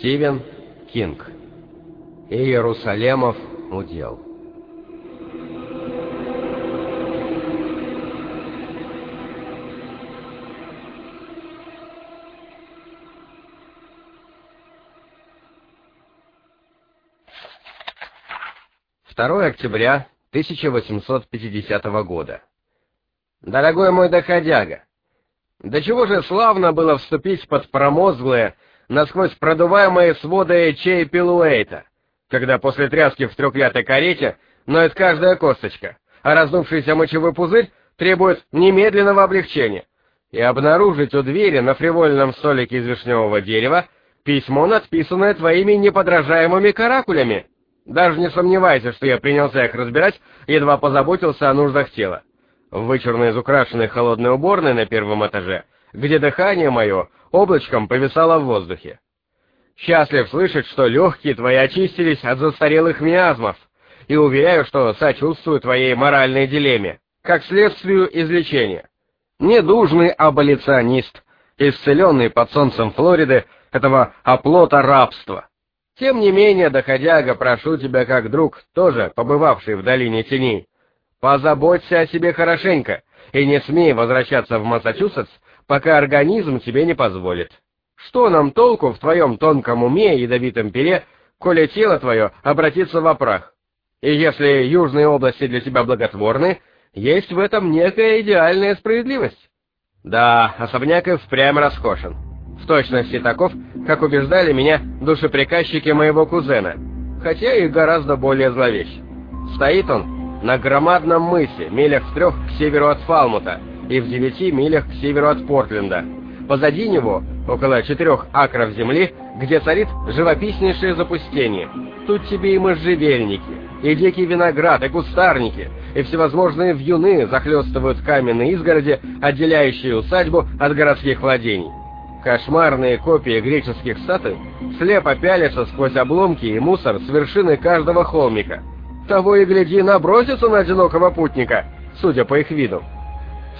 Стивен Кинг. Иерусалемов удел. Второе октября 1850 года. Дорогой мой доходяга, до чего же славно было вступить под промозглые, насквозь продуваемые своды Чей Пилуэйта, когда после тряски в трехлятой карете ноет каждая косточка, а раздувшийся мочевой пузырь требует немедленного облегчения, и обнаружить у двери на фривольном столике из вишневого дерева письмо, надписанное твоими неподражаемыми каракулями. Даже не сомневайся, что я принялся их разбирать, едва позаботился о нуждах тела. Вычурно изукрашенной холодной уборной на первом этаже, где дыхание мое облачком повисало в воздухе. Счастлив слышать, что легкие твои очистились от застарелых миазмов, и уверяю, что сочувствую твоей моральной дилемме, как следствию излечения. Недужный аболиционист, исцеленный под солнцем Флориды этого оплота рабства. Тем не менее, доходяга, прошу тебя как друг, тоже побывавший в долине теней, позаботься о себе хорошенько и не смей возвращаться в Массачусетс, пока организм тебе не позволит. Что нам толку в твоем тонком уме и ядовитом пере, коли тело твое обратится в прах? И если южные области для тебя благотворны, есть в этом некая идеальная справедливость. Да, особняк и впрямь роскошен в точности таков, как убеждали меня душеприказчики моего кузена, хотя и гораздо более зловещ. Стоит он на громадном мысе, милях в трех к северу от Фалмута и в девяти милях к северу от Портленда. Позади него, около четырех акров земли, где царит живописнейшее запустение. Тут тебе и можжевельники, и дикий виноград, и кустарники, и всевозможные вьюны захлестывают каменные изгороди, отделяющие усадьбу от городских владений. Кошмарные копии греческих статуй слепо пялятся сквозь обломки и мусор с вершины каждого холмика. Того и гляди, набросятся на одинокого путника, судя по их виду.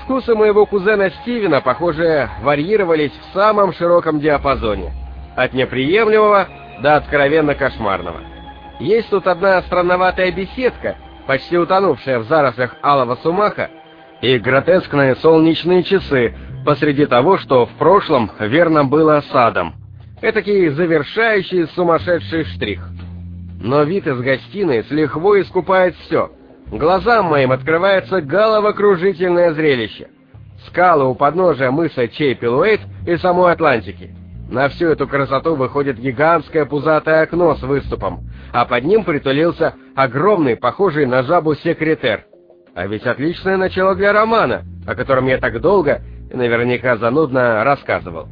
Вкусы моего кузена Стивена, похоже, варьировались в самом широком диапазоне. От неприемлемого до откровенно кошмарного. Есть тут одна странноватая беседка, почти утонувшая в зарослях алого сумаха, и гротескные солнечные часы, посреди того, что в прошлом верно было садом. Этакий завершающий сумасшедший штрих. Но вид из гостиной с лихвой искупает все. Глазам моим открывается головокружительное зрелище. Скалы у подножия мыса Чейпилуэйт и самой Атлантики. На всю эту красоту выходит гигантское пузатое окно с выступом, а под ним притулился огромный, похожий на жабу секретер. А ведь отличное начало для романа, о котором я так долго и наверняка занудно рассказывал.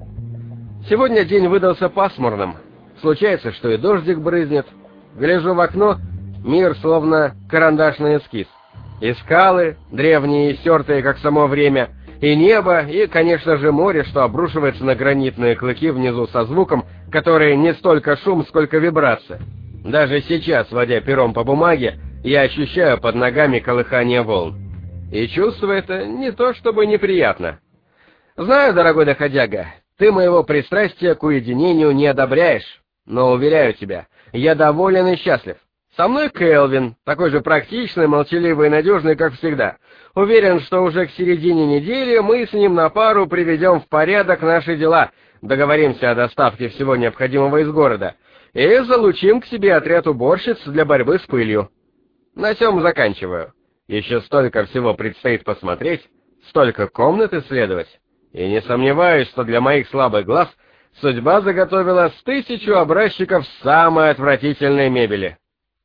Сегодня день выдался пасмурным. Случается, что и дождик брызнет. Гляжу в окно, мир словно карандашный эскиз. И скалы, древние и стертые, как само время, и небо, и, конечно же, море, что обрушивается на гранитные клыки внизу со звуком, который не столько шум, сколько вибрация. Даже сейчас, водя пером по бумаге, я ощущаю под ногами колыхание волн. И чувство это не то чтобы неприятно. Знаю, дорогой доходяга, ты моего пристрастия к уединению не одобряешь, но уверяю тебя, я доволен и счастлив. Со мной Келвин, такой же практичный, молчаливый и надежный, как всегда. Уверен, что уже к середине недели мы с ним на пару приведем в порядок наши дела, договоримся о доставке всего необходимого из города и залучим к себе отряд уборщиц для борьбы с пылью. На сём заканчиваю. Еще столько всего предстоит посмотреть, столько комнат исследовать. И не сомневаюсь, что для моих слабых глаз судьба заготовила с тысячу образчиков самой отвратительной мебели.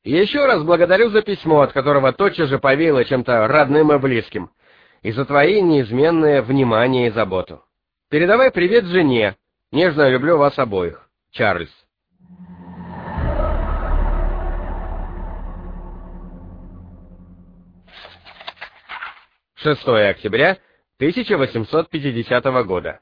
Еще раз благодарю за письмо, от которого тотчас же повеяло чем-то родным и близким, и за твои неизменное внимание и заботу. Передавай привет жене. Нежно люблю вас обоих. Чарльз. 6 октября 1850 года.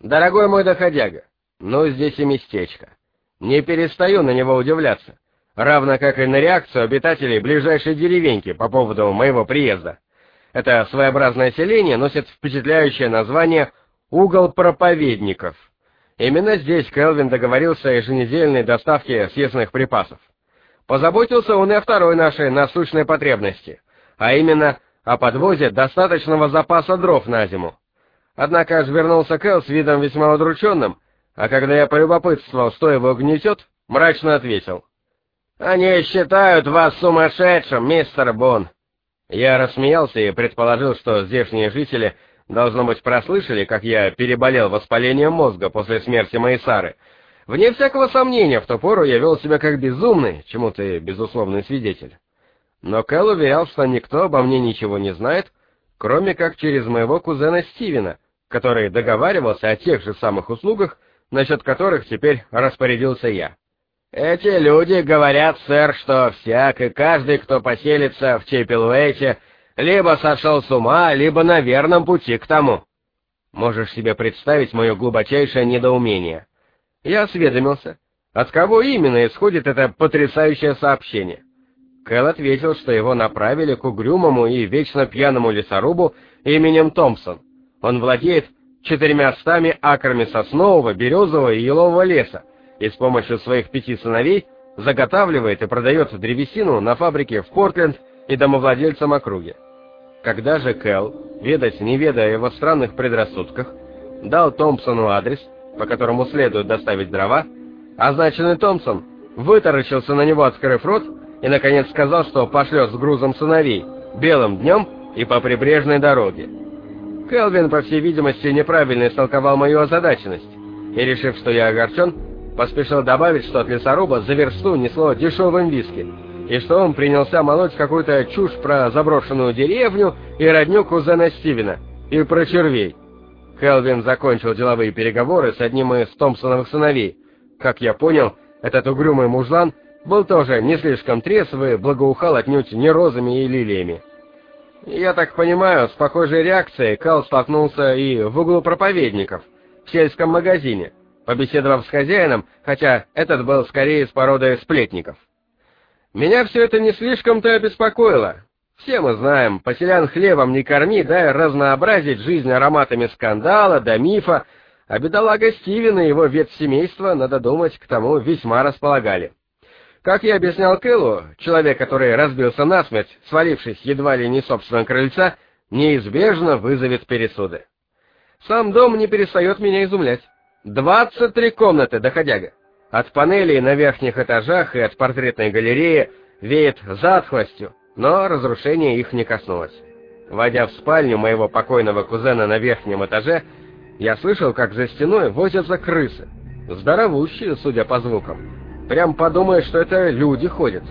Дорогой мой доходяга, ну здесь и местечко. Не перестаю на него удивляться, равно как и на реакцию обитателей ближайшей деревеньки по поводу моего приезда. Это своеобразное селение носит впечатляющее название «Угол проповедников». Именно здесь Келвин договорился о еженедельной доставке съестных припасов. Позаботился он и о второй нашей насущной потребности, а именно о подвозе достаточного запаса дров на зиму. Однако аж вернулся Кэл с видом весьма удрученным, а когда я полюбопытствовал, что его гнетет, мрачно ответил. «Они считают вас сумасшедшим, мистер Бон!» Я рассмеялся и предположил, что здешние жители, должно быть, прослышали, как я переболел воспалением мозга после смерти моей Сары. Вне всякого сомнения, в ту пору я вел себя как безумный, чему ты безусловный свидетель. Но Кэл уверял, что никто обо мне ничего не знает, кроме как через моего кузена Стивена, который договаривался о тех же самых услугах, насчет которых теперь распорядился я. Эти люди говорят, сэр, что всякий, каждый, кто поселится в Чепелуэте, либо сошел с ума, либо на верном пути к тому. Можешь себе представить мое глубочайшее недоумение. Я осведомился, от кого именно исходит это потрясающее сообщение. Кэл ответил, что его направили к угрюмому и вечно пьяному лесорубу именем Томпсон. Он владеет четырьмястами акрами соснового, березового и елового леса, и с помощью своих пяти сыновей заготавливает и продает древесину на фабрике в Портленд и домовладельцам округи. Когда же Кэл, ведать не ведая его странных предрассудках, дал Томпсону адрес, по которому следует доставить дрова, означенный Томпсон вытаращился на него, открыв рот, и, наконец, сказал, что пошлет с грузом сыновей, белым днем и по прибрежной дороге. Келвин, по всей видимости, неправильно истолковал мою озадаченность, и, решив, что я огорчен, поспешил добавить, что от лесоруба за версту несло дешевым виски, и что он принялся молоть какую-то чушь про заброшенную деревню и родню кузена Стивена, и про червей. Келвин закончил деловые переговоры с одним из Томпсоновых сыновей. Как я понял, этот угрюмый мужлан был тоже не слишком трезвый, благоухал отнюдь не розами и лилиями. Я так понимаю, с похожей реакцией Кал столкнулся и в углу проповедников, в сельском магазине, побеседовав с хозяином, хотя этот был скорее из породы сплетников. Меня все это не слишком-то обеспокоило. Все мы знаем, поселян хлебом не корми, дай разнообразить жизнь ароматами скандала да мифа, а бедолага Стивен и его ветвь семейства, надо думать, к тому весьма располагали. Как я объяснял Кэллу, человек, который разбился насмерть, свалившись едва ли не собственного крыльца, неизбежно вызовет пересуды. Сам дом не перестает меня изумлять. Двадцать три комнаты, доходяга. От панелей на верхних этажах и от портретной галереи веет затхлостью, но разрушение их не коснулось. Войдя в спальню моего покойного кузена на верхнем этаже, я слышал, как за стеной возятся крысы, здоровущие, судя по звукам. Прям подумаешь, что это люди ходят.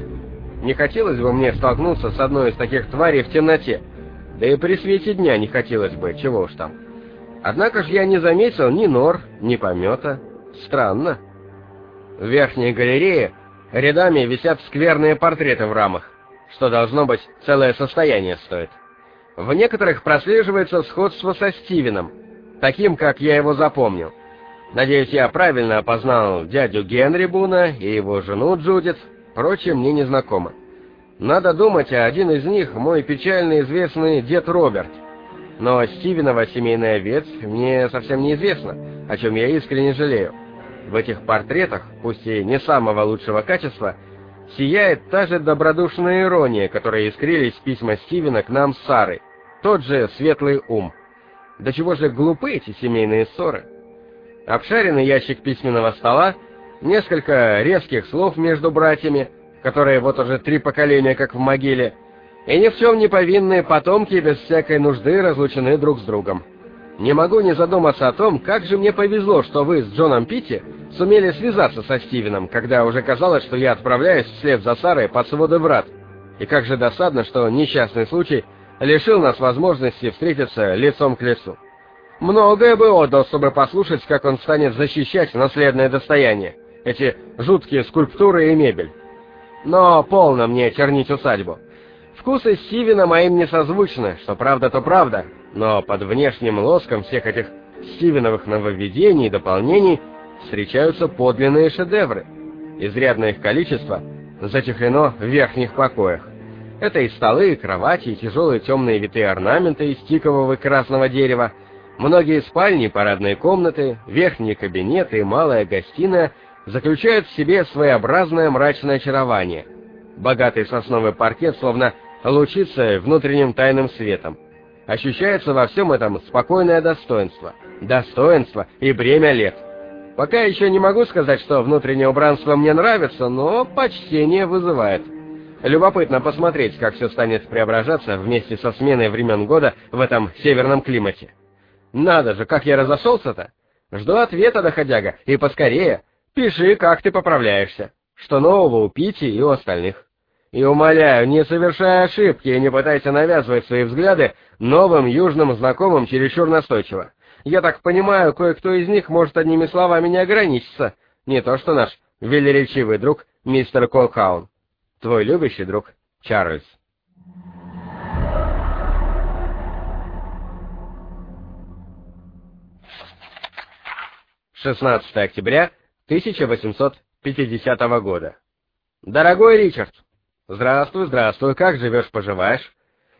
Не хотелось бы мне столкнуться с одной из таких тварей в темноте. Да и при свете дня не хотелось бы, чего уж там. Однако ж я не заметил ни нор, ни помета. Странно. В верхней галерее рядами висят скверные портреты в рамах, что должно быть целое состояние стоит. В некоторых прослеживается сходство со Стивеном, таким, как я его запомнил. Надеюсь, я правильно опознал дядю Генри Буна и его жену Джудит, прочее мне не знакомо. Надо думать, а один из них мой печально известный дед Роберт. Но Стивенова семейная ветвь мне совсем неизвестна, о чем я искренне жалею. В этих портретах, пусть и не самого лучшего качества, сияет та же добродушная ирония, которая искрились письма Стивена к нам с Сарой, тот же светлый ум. До чего же глупы эти семейные ссоры? обшаренный ящик письменного стола, несколько резких слов между братьями, которые вот уже три поколения как в могиле, и ни в чем не повинные потомки без всякой нужды разлучены друг с другом. Не могу не задуматься о том, как же мне повезло, что вы с Джоном Питти сумели связаться со Стивеном, когда уже казалось, что я отправляюсь вслед за Сарой под своды врат. И как же досадно, что несчастный случай лишил нас возможности встретиться лицом к лицу. Многое бы отдал, чтобы послушать, как он станет защищать наследное достояние, эти жуткие скульптуры и мебель. Но полно мне чернить усадьбу. Вкусы Стивена моим не созвучны, что правда, то правда, но под внешним лоском всех этих Стивеновых нововведений и дополнений встречаются подлинные шедевры. Изрядное их количество затихлено в верхних покоях. Это и столы, и кровати, и тяжелые темные витые орнаменты из тикового и красного дерева, Многие спальни, парадные комнаты, верхние кабинеты и малая гостиная заключают в себе своеобразное мрачное очарование. Богатый сосновый паркет словно лучится внутренним тайным светом. Ощущается во всем этом спокойное достоинство. Достоинство и бремя лет. Пока еще не могу сказать, что внутреннее убранство мне нравится, но почтение вызывает. Любопытно посмотреть, как все станет преображаться вместе со сменой времен года в этом северном климате. Надо же, как я разошелся-то! Жду ответа, доходяга, и поскорее. Пиши, как ты поправляешься. Что нового у Пити и у остальных. И умоляю, не совершай ошибки и не пытайся навязывать свои взгляды новым южным знакомым чересчур настойчиво. Я так понимаю, кое-кто из них может одними словами не ограничиться. Не то что наш велеречивый друг мистер Колхаун. Твой любящий друг Чарльз. 16 октября 1850 года. Дорогой Ричард, здравствуй, здравствуй, как живешь, поживаешь?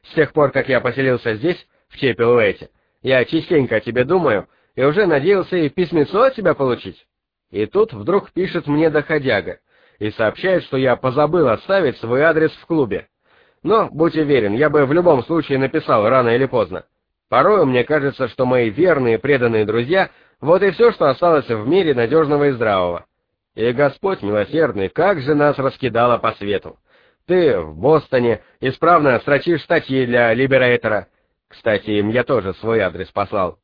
С тех пор, как я поселился здесь, в Чепелуэте, я частенько о тебе думаю и уже надеялся и письмецо от тебя получить. И тут вдруг пишет мне доходяга и сообщает, что я позабыл оставить свой адрес в клубе. Но, будь уверен, я бы в любом случае написал рано или поздно. Порою мне кажется, что мои верные преданные друзья — вот и все, что осталось в мире надежного и здравого. И Господь милосердный, как же нас раскидало по свету. Ты в Бостоне исправно строчишь статьи для Либерейтора. Кстати, им я тоже свой адрес послал.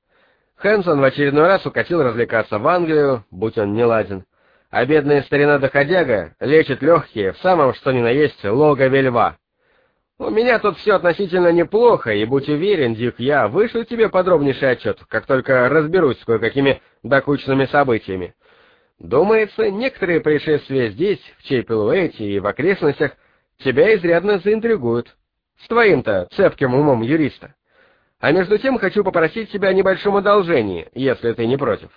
Хэнсон в очередной раз укатил развлекаться в Англию, будь он не ладен. А бедная старина-доходяга лечит легкие в самом что ни на есть логове льва. У меня тут все относительно неплохо, и будь уверен, Дик, я вышлю тебе подробнейший отчет, как только разберусь с кое-какими докучными событиями. Думается, некоторые происшествия здесь, в Чейпелуэте и в окрестностях, тебя изрядно заинтригуют. С твоим-то цепким умом юриста. А между тем хочу попросить тебя о небольшом одолжении, если ты не против.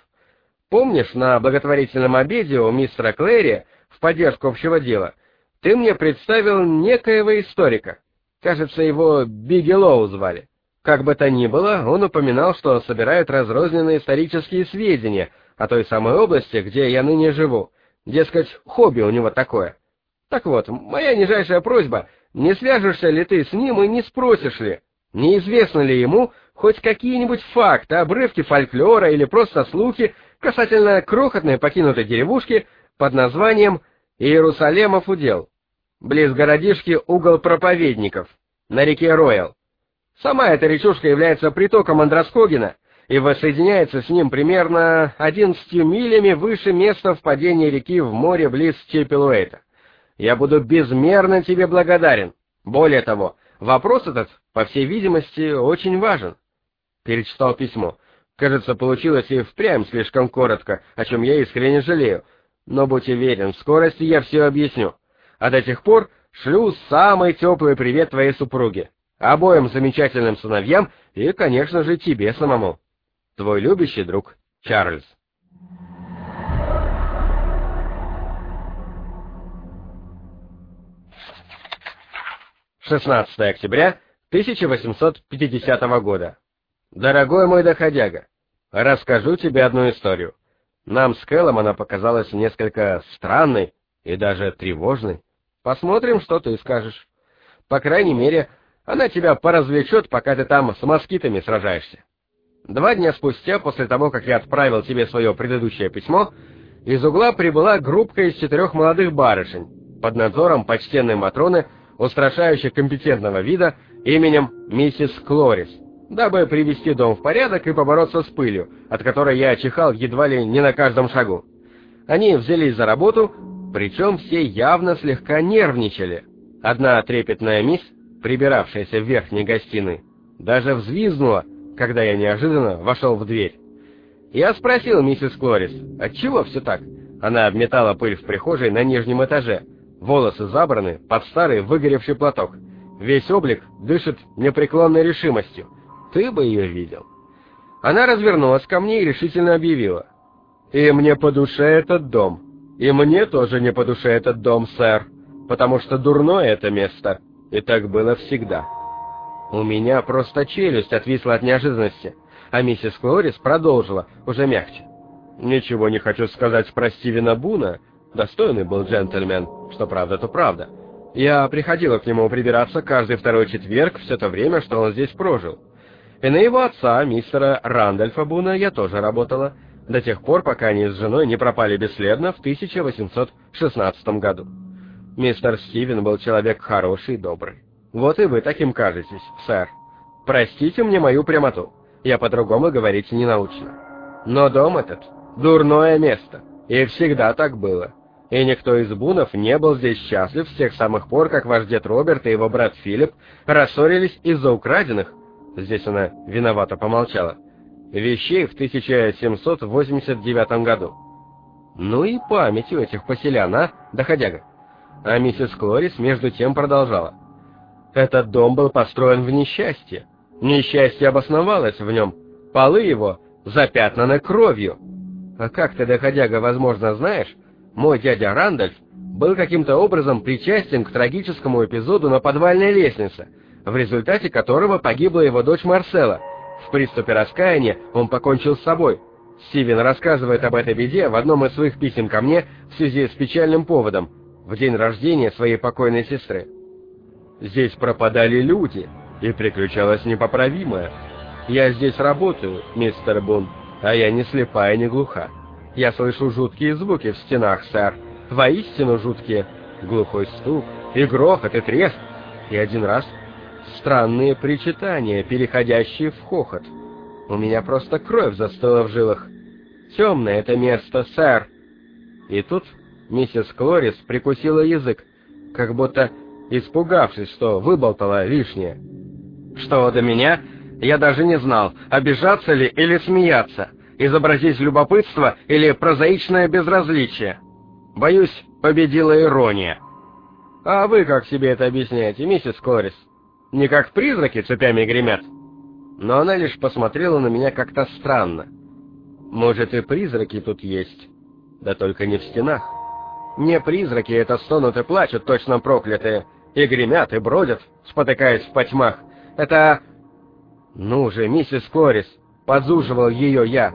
Помнишь, на благотворительном обеде у мистера Клэри в поддержку общего дела ты мне представил некоего историка? Кажется, его Бигелоу звали. Как бы то ни было, он упоминал, что собирает разрозненные исторические сведения о той самой области, где я ныне живу. Дескать, хобби у него такое. Так вот, моя нижайшая просьба, не свяжешься ли ты с ним и не спросишь ли, неизвестно ли ему хоть какие-нибудь факты, обрывки фольклора или просто слухи касательно крохотной покинутой деревушки под названием Иерусалемов удел близ городишки угол проповедников, на реке Роял. Сама эта речушка является притоком Андроскогина и воссоединяется с ним примерно 11 милями выше места впадения реки в море близ Чепелуэйта. Я буду безмерно тебе благодарен. Более того, вопрос этот, по всей видимости, очень важен. Перечитал письмо. Кажется, получилось и впрямь слишком коротко, о чем я искренне жалею. Но будь уверен, в скорости я все объясню. А до тех пор шлю самый теплый привет твоей супруге, обоим замечательным сыновьям и, конечно же, тебе самому. Твой любящий друг Чарльз. Шестнадцатое октября 1850 года. Дорогой мой доходяга, расскажу тебе одну историю. Нам с Кэллом она показалась несколько странной и даже тревожной. Посмотрим, что ты скажешь. По крайней мере, она тебя поразвлечет, пока ты там с москитами сражаешься. Два дня спустя, после того, как я отправил тебе свое предыдущее письмо, из угла прибыла группка из четырех молодых барышень под надзором почтенной Матроны, устрашающе компетентного вида, именем миссис Клорис, дабы привести дом в порядок и побороться с пылью, от которой я чихал едва ли не на каждом шагу. Они взялись за работу, причем все явно слегка нервничали. Одна трепетная мисс, прибиравшаяся в верхней гостиной, даже взвизгнула, когда я неожиданно вошел в дверь. Я спросил миссис Клорис, отчего все так? Она обметала пыль в прихожей на нижнем этаже, волосы забраны под старый выгоревший платок. Весь облик дышит непреклонной решимостью. Ты бы ее видел. Она развернулась ко мне и решительно объявила. «И мне по душе этот дом. И мне тоже не по душе этот дом, сэр, потому что дурное это место, и так было всегда. У меня просто челюсть отвисла от неожиданности. а миссис Клорис продолжила, уже мягче. «Ничего не хочу сказать про Стивена Буна. Достойный был джентльмен, что правда, то правда. Я приходила к нему прибираться каждый второй четверг все то время, что он здесь прожил. И на его отца, мистера Рандольфа Буна, я тоже работала, до тех пор, пока они с женой не пропали бесследно в 1816 году. Мистер Стивен был человек хороший и добрый. Вот и вы таким кажетесь, сэр. Простите мне мою прямоту, я по-другому говорить не научна. Но дом этот — дурное место, и всегда так было. И никто из Бунов не был здесь счастлив с тех самых пор, как ваш дед Роберт и его брат Филипп рассорились из-за украденных, здесь она виновато помолчала, вещей в 1789 году. Ну и память у этих поселян, а, доходяга. А миссис Клорис между тем продолжала. Этот дом был построен в несчастье. Несчастье обосновалось в нем. Полы его запятнаны кровью. А как ты, доходяга, возможно, знаешь, мой дядя Рандольф был каким-то образом причастен к трагическому эпизоду на подвальной лестнице, в результате которого погибла его дочь Марсела. В приступе раскаяния он покончил с собой. Стивен рассказывает об этой беде в одном из своих писем ко мне в связи с печальным поводом, в день рождения своей покойной сестры. Здесь пропадали люди, и приключалось непоправимое. Я здесь работаю, мистер Бун, а я не слепая, не глуха. Я слышу жуткие звуки в стенах, сэр. Воистину жуткие. Глухой стук, и грохот, и треск. И один раз странные причитания, переходящие в хохот. У меня просто кровь застыла в жилах. Темное это место, сэр. И тут миссис Клорис прикусила язык, как будто испугавшись, что выболтала лишнее. Что до меня, я даже не знал, обижаться ли или смеяться, изобразить любопытство или прозаичное безразличие. Боюсь, победила ирония. А вы как себе это объясняете, миссис Клорис? Не как призраки цепями гремят? Но она лишь посмотрела на меня как-то странно. Может, и призраки тут есть, да только не в стенах. Не призраки это стонут и плачут, точно проклятые, и гремят, и бродят, спотыкаясь в потьмах. Это... Ну же, миссис Корис, подзуживал ее я.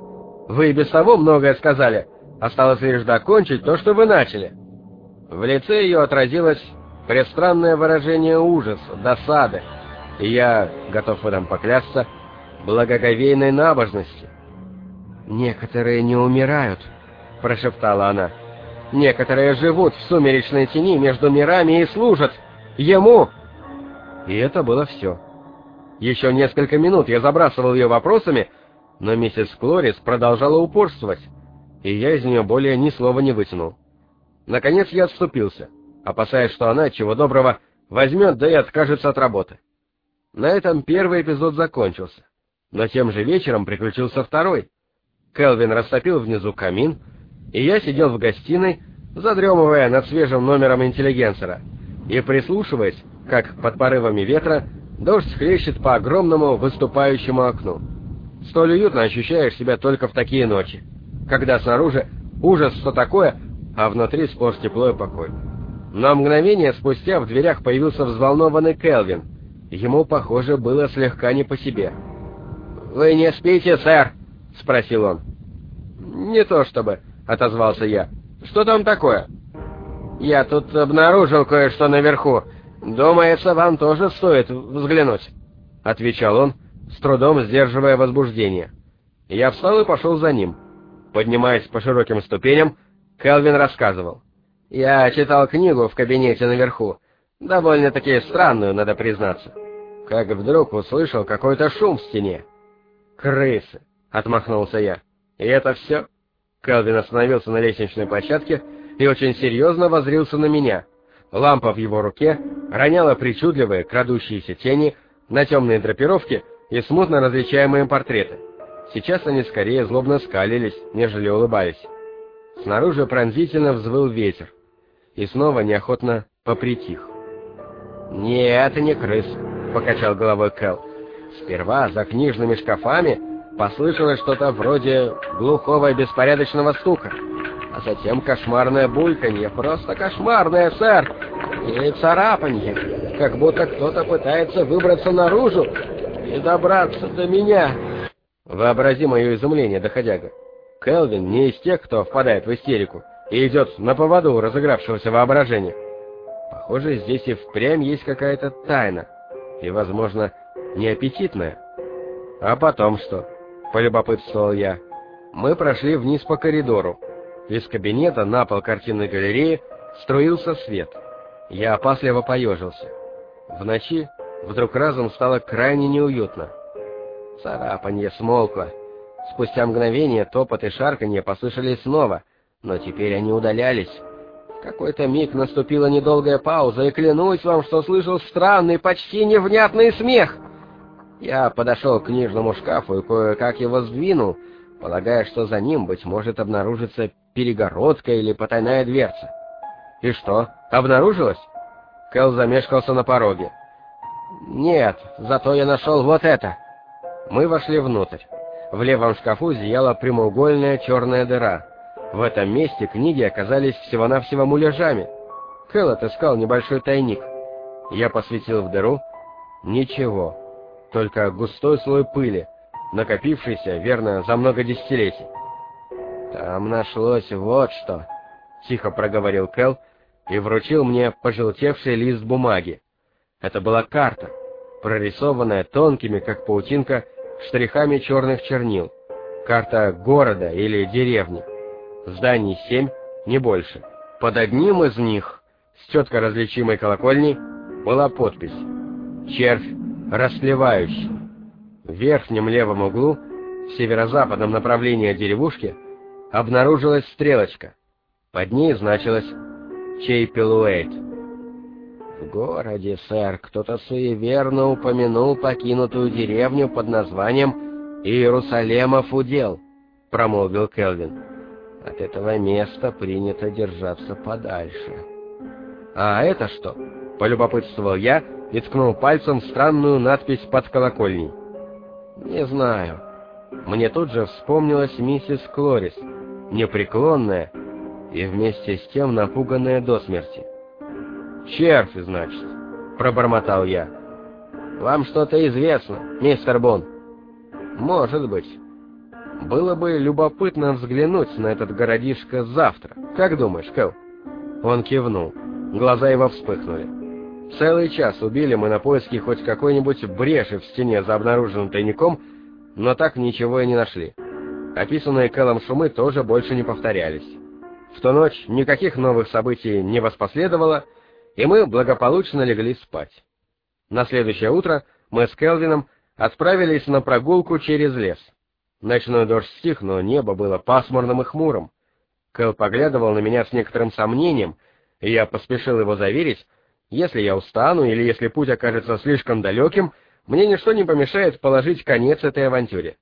Вы и без того многое сказали. Осталось лишь докончить то, что вы начали. В лице ее отразилось пристранное выражение ужаса, досады, и я, готов в этом поклясться, благоговейной набожности. «Некоторые не умирают», — прошептала она. «Некоторые живут в сумеречной тени между мирами и служат ему!» И это было все. Еще несколько минут я забрасывал ее вопросами, но миссис Клорис продолжала упорствовать, и я из нее более ни слова не вытянул. Наконец я отступился, опасаясь, что она, чего доброго, возьмет, да и откажется от работы. На этом первый эпизод закончился, но тем же вечером приключился второй. Келвин растопил внизу камин, и я сидел в гостиной, задремывая над свежим номером интеллигенсера, и прислушиваясь, как под порывами ветра Дождь хлещет по огромному выступающему окну. Столь уютно ощущаешь себя только в такие ночи, когда снаружи ужас что такое, а внутри сплошь тепло и покой. Но мгновение спустя в дверях появился взволнованный Келвин. Ему, похоже, было слегка не по себе. «Вы не спите, сэр?» — спросил он. «Не то чтобы», — отозвался я. «Что там такое?» «Я тут обнаружил кое-что наверху. «Думается, вам тоже стоит взглянуть», — отвечал он, с трудом сдерживая возбуждение. Я встал и пошел за ним. Поднимаясь по широким ступеням, Келвин рассказывал. «Я читал книгу в кабинете наверху, довольно-таки странную, надо признаться. Как вдруг услышал какой-то шум в стене. «Крысы!» — отмахнулся я. «И это все?» Келвин остановился на лестничной площадке и очень серьезно возрился на меня — Лампа в его руке роняла причудливые, крадущиеся тени на темные драпировки и смутно различаемые портреты. Сейчас они скорее злобно скалились, нежели улыбались. Снаружи пронзительно взвыл ветер, и снова неохотно попритих. «Нет, это не крыс», — покачал головой Кэл. Сперва за книжными шкафами послышалось что-то вроде глухого и беспорядочного стука а затем кошмарное бульканье, просто кошмарное, сэр, и царапанье, как будто кто-то пытается выбраться наружу и добраться до меня. Вообрази мое изумление, доходяга. Келвин не из тех, кто впадает в истерику и идет на поводу разыгравшегося воображения. Похоже, здесь и впрямь есть какая-то тайна, и, возможно, неаппетитная. А потом что? Полюбопытствовал я. Мы прошли вниз по коридору. Из кабинета на пол картинной галереи струился свет. Я опасливо поежился. В ночи вдруг разом стало крайне неуютно. Царапанье смолкло. Спустя мгновение топот и шарканье послышались снова, но теперь они удалялись. В какой-то миг наступила недолгая пауза, и клянусь вам, что слышал странный, почти невнятный смех. Я подошел к книжному шкафу и кое-как его сдвинул, полагая, что за ним, быть может, обнаружится перегородка или потайная дверца. И что, обнаружилось? Кэл замешкался на пороге. Нет, зато я нашел вот это. Мы вошли внутрь. В левом шкафу зияла прямоугольная черная дыра. В этом месте книги оказались всего-навсего муляжами. Кэл отыскал небольшой тайник. Я посветил в дыру. Ничего. Только густой слой пыли, накопившийся, верно, за много десятилетий. «Там нашлось вот что», — тихо проговорил Кэл и вручил мне пожелтевший лист бумаги. Это была карта, прорисованная тонкими, как паутинка, штрихами черных чернил. Карта города или деревни. Зданий семь, не больше. Под одним из них, с четко различимой колокольней, была подпись «Червь расслевающий». В верхнем левом углу, в северо-западном направлении деревушки, обнаружилась стрелочка. Под ней значилось «Чейпелуэйт». В городе, сэр, кто-то суеверно упомянул покинутую деревню под названием Иерусалемов удел, промолвил Келвин. От этого места принято держаться подальше. А это что? полюбопытствовал я и ткнул пальцем в странную надпись под колокольней. Не знаю. Мне тут же вспомнилась миссис Клорис, непреклонная и вместе с тем напуганная до смерти. «Червь, значит», — пробормотал я. «Вам что-то известно, мистер Бон?» «Может быть. Было бы любопытно взглянуть на этот городишко завтра. Как думаешь, Кэл?» Он кивнул. Глаза его вспыхнули. Целый час убили мы на поиски хоть какой-нибудь бреши в стене за обнаруженным тайником, но так ничего и не нашли. Описанные Кэлом шумы тоже больше не повторялись. В ту ночь никаких новых событий не воспоследовало, и мы благополучно легли спать. На следующее утро мы с Келвином отправились на прогулку через лес. Ночной дождь стих, но небо было пасмурным и хмурым. Кэл поглядывал на меня с некоторым сомнением, и я поспешил его заверить, если я устану или если путь окажется слишком далеким, мне ничто не помешает положить конец этой авантюре.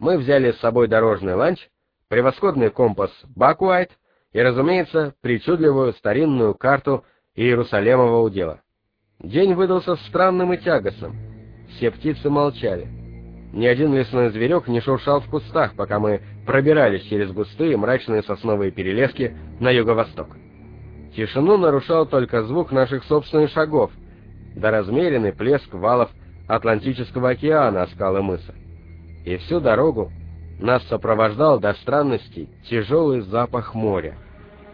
Мы взяли с собой дорожный ланч, превосходный компас Бакуайт и, разумеется, причудливую старинную карту Иерусалемова удела. День выдался странным и тягостным. Все птицы молчали. Ни один лесной зверек не шуршал в кустах, пока мы пробирались через густые мрачные сосновые перелески на юго-восток. Тишину нарушал только звук наших собственных шагов, да размеренный плеск валов Атлантического океана о скалы мыса. И всю дорогу нас сопровождал до странностей тяжелый запах моря.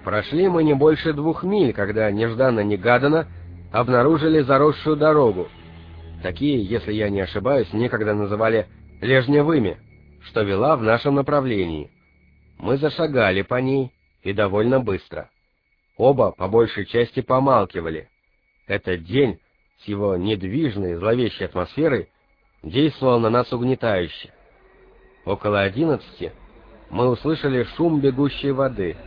Прошли мы не больше двух миль, когда нежданно-негаданно обнаружили заросшую дорогу. Такие, если я не ошибаюсь, некогда называли лежневыми, что вела в нашем направлении. Мы зашагали по ней, и довольно быстро. Оба по большей части помалкивали. Этот день с его недвижной, зловещей атмосферой действовал на нас угнетающе. Около одиннадцати мы услышали шум бегущей воды —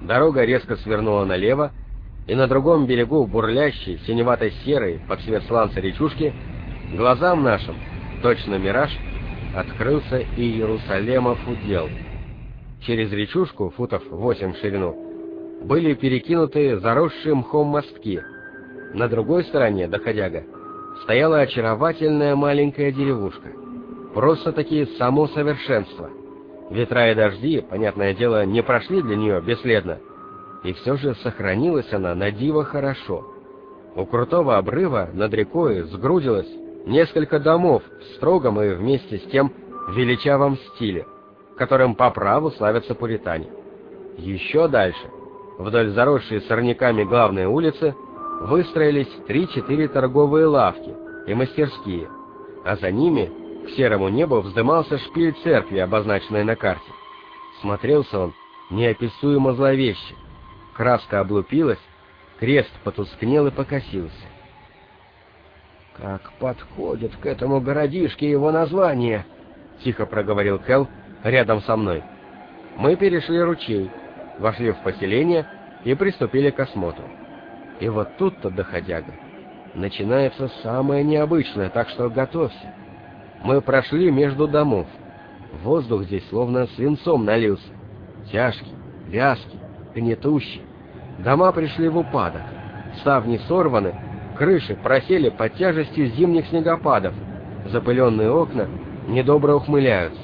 Дорога резко свернула налево, и на другом берегу бурлящей, синевато-серой, под цвет сланца речушки, глазам нашим, точно мираж, открылся и Иерусалемов удел. Через речушку, футов восемь в ширину, были перекинуты заросшие мхом мостки. На другой стороне, доходяга, стояла очаровательная маленькая деревушка. Просто-таки само совершенство. Ветра и дожди, понятное дело, не прошли для нее бесследно, и все же сохранилась она на диво хорошо. У крутого обрыва над рекой сгрудилось несколько домов в строгом и вместе с тем величавом стиле, которым по праву славятся пуритане. Еще дальше, вдоль заросшей сорняками главной улицы, выстроились три-четыре торговые лавки и мастерские, а за ними к серому небу вздымался шпиль церкви, обозначенной на карте. Смотрелся он неописуемо зловеще. Краска облупилась, крест потускнел и покосился. «Как подходит к этому городишке его название!» — тихо проговорил Кэл рядом со мной. Мы перешли ручей, вошли в поселение и приступили к осмотру. И вот тут-то, доходяга, начинается самое необычное, так что готовься. Мы прошли между домов. Воздух здесь словно свинцом налился. Тяжкий, вязкий, гнетущий. Дома пришли в упадок. Ставни сорваны, крыши просели под тяжестью зимних снегопадов. Запыленные окна недобро ухмыляются.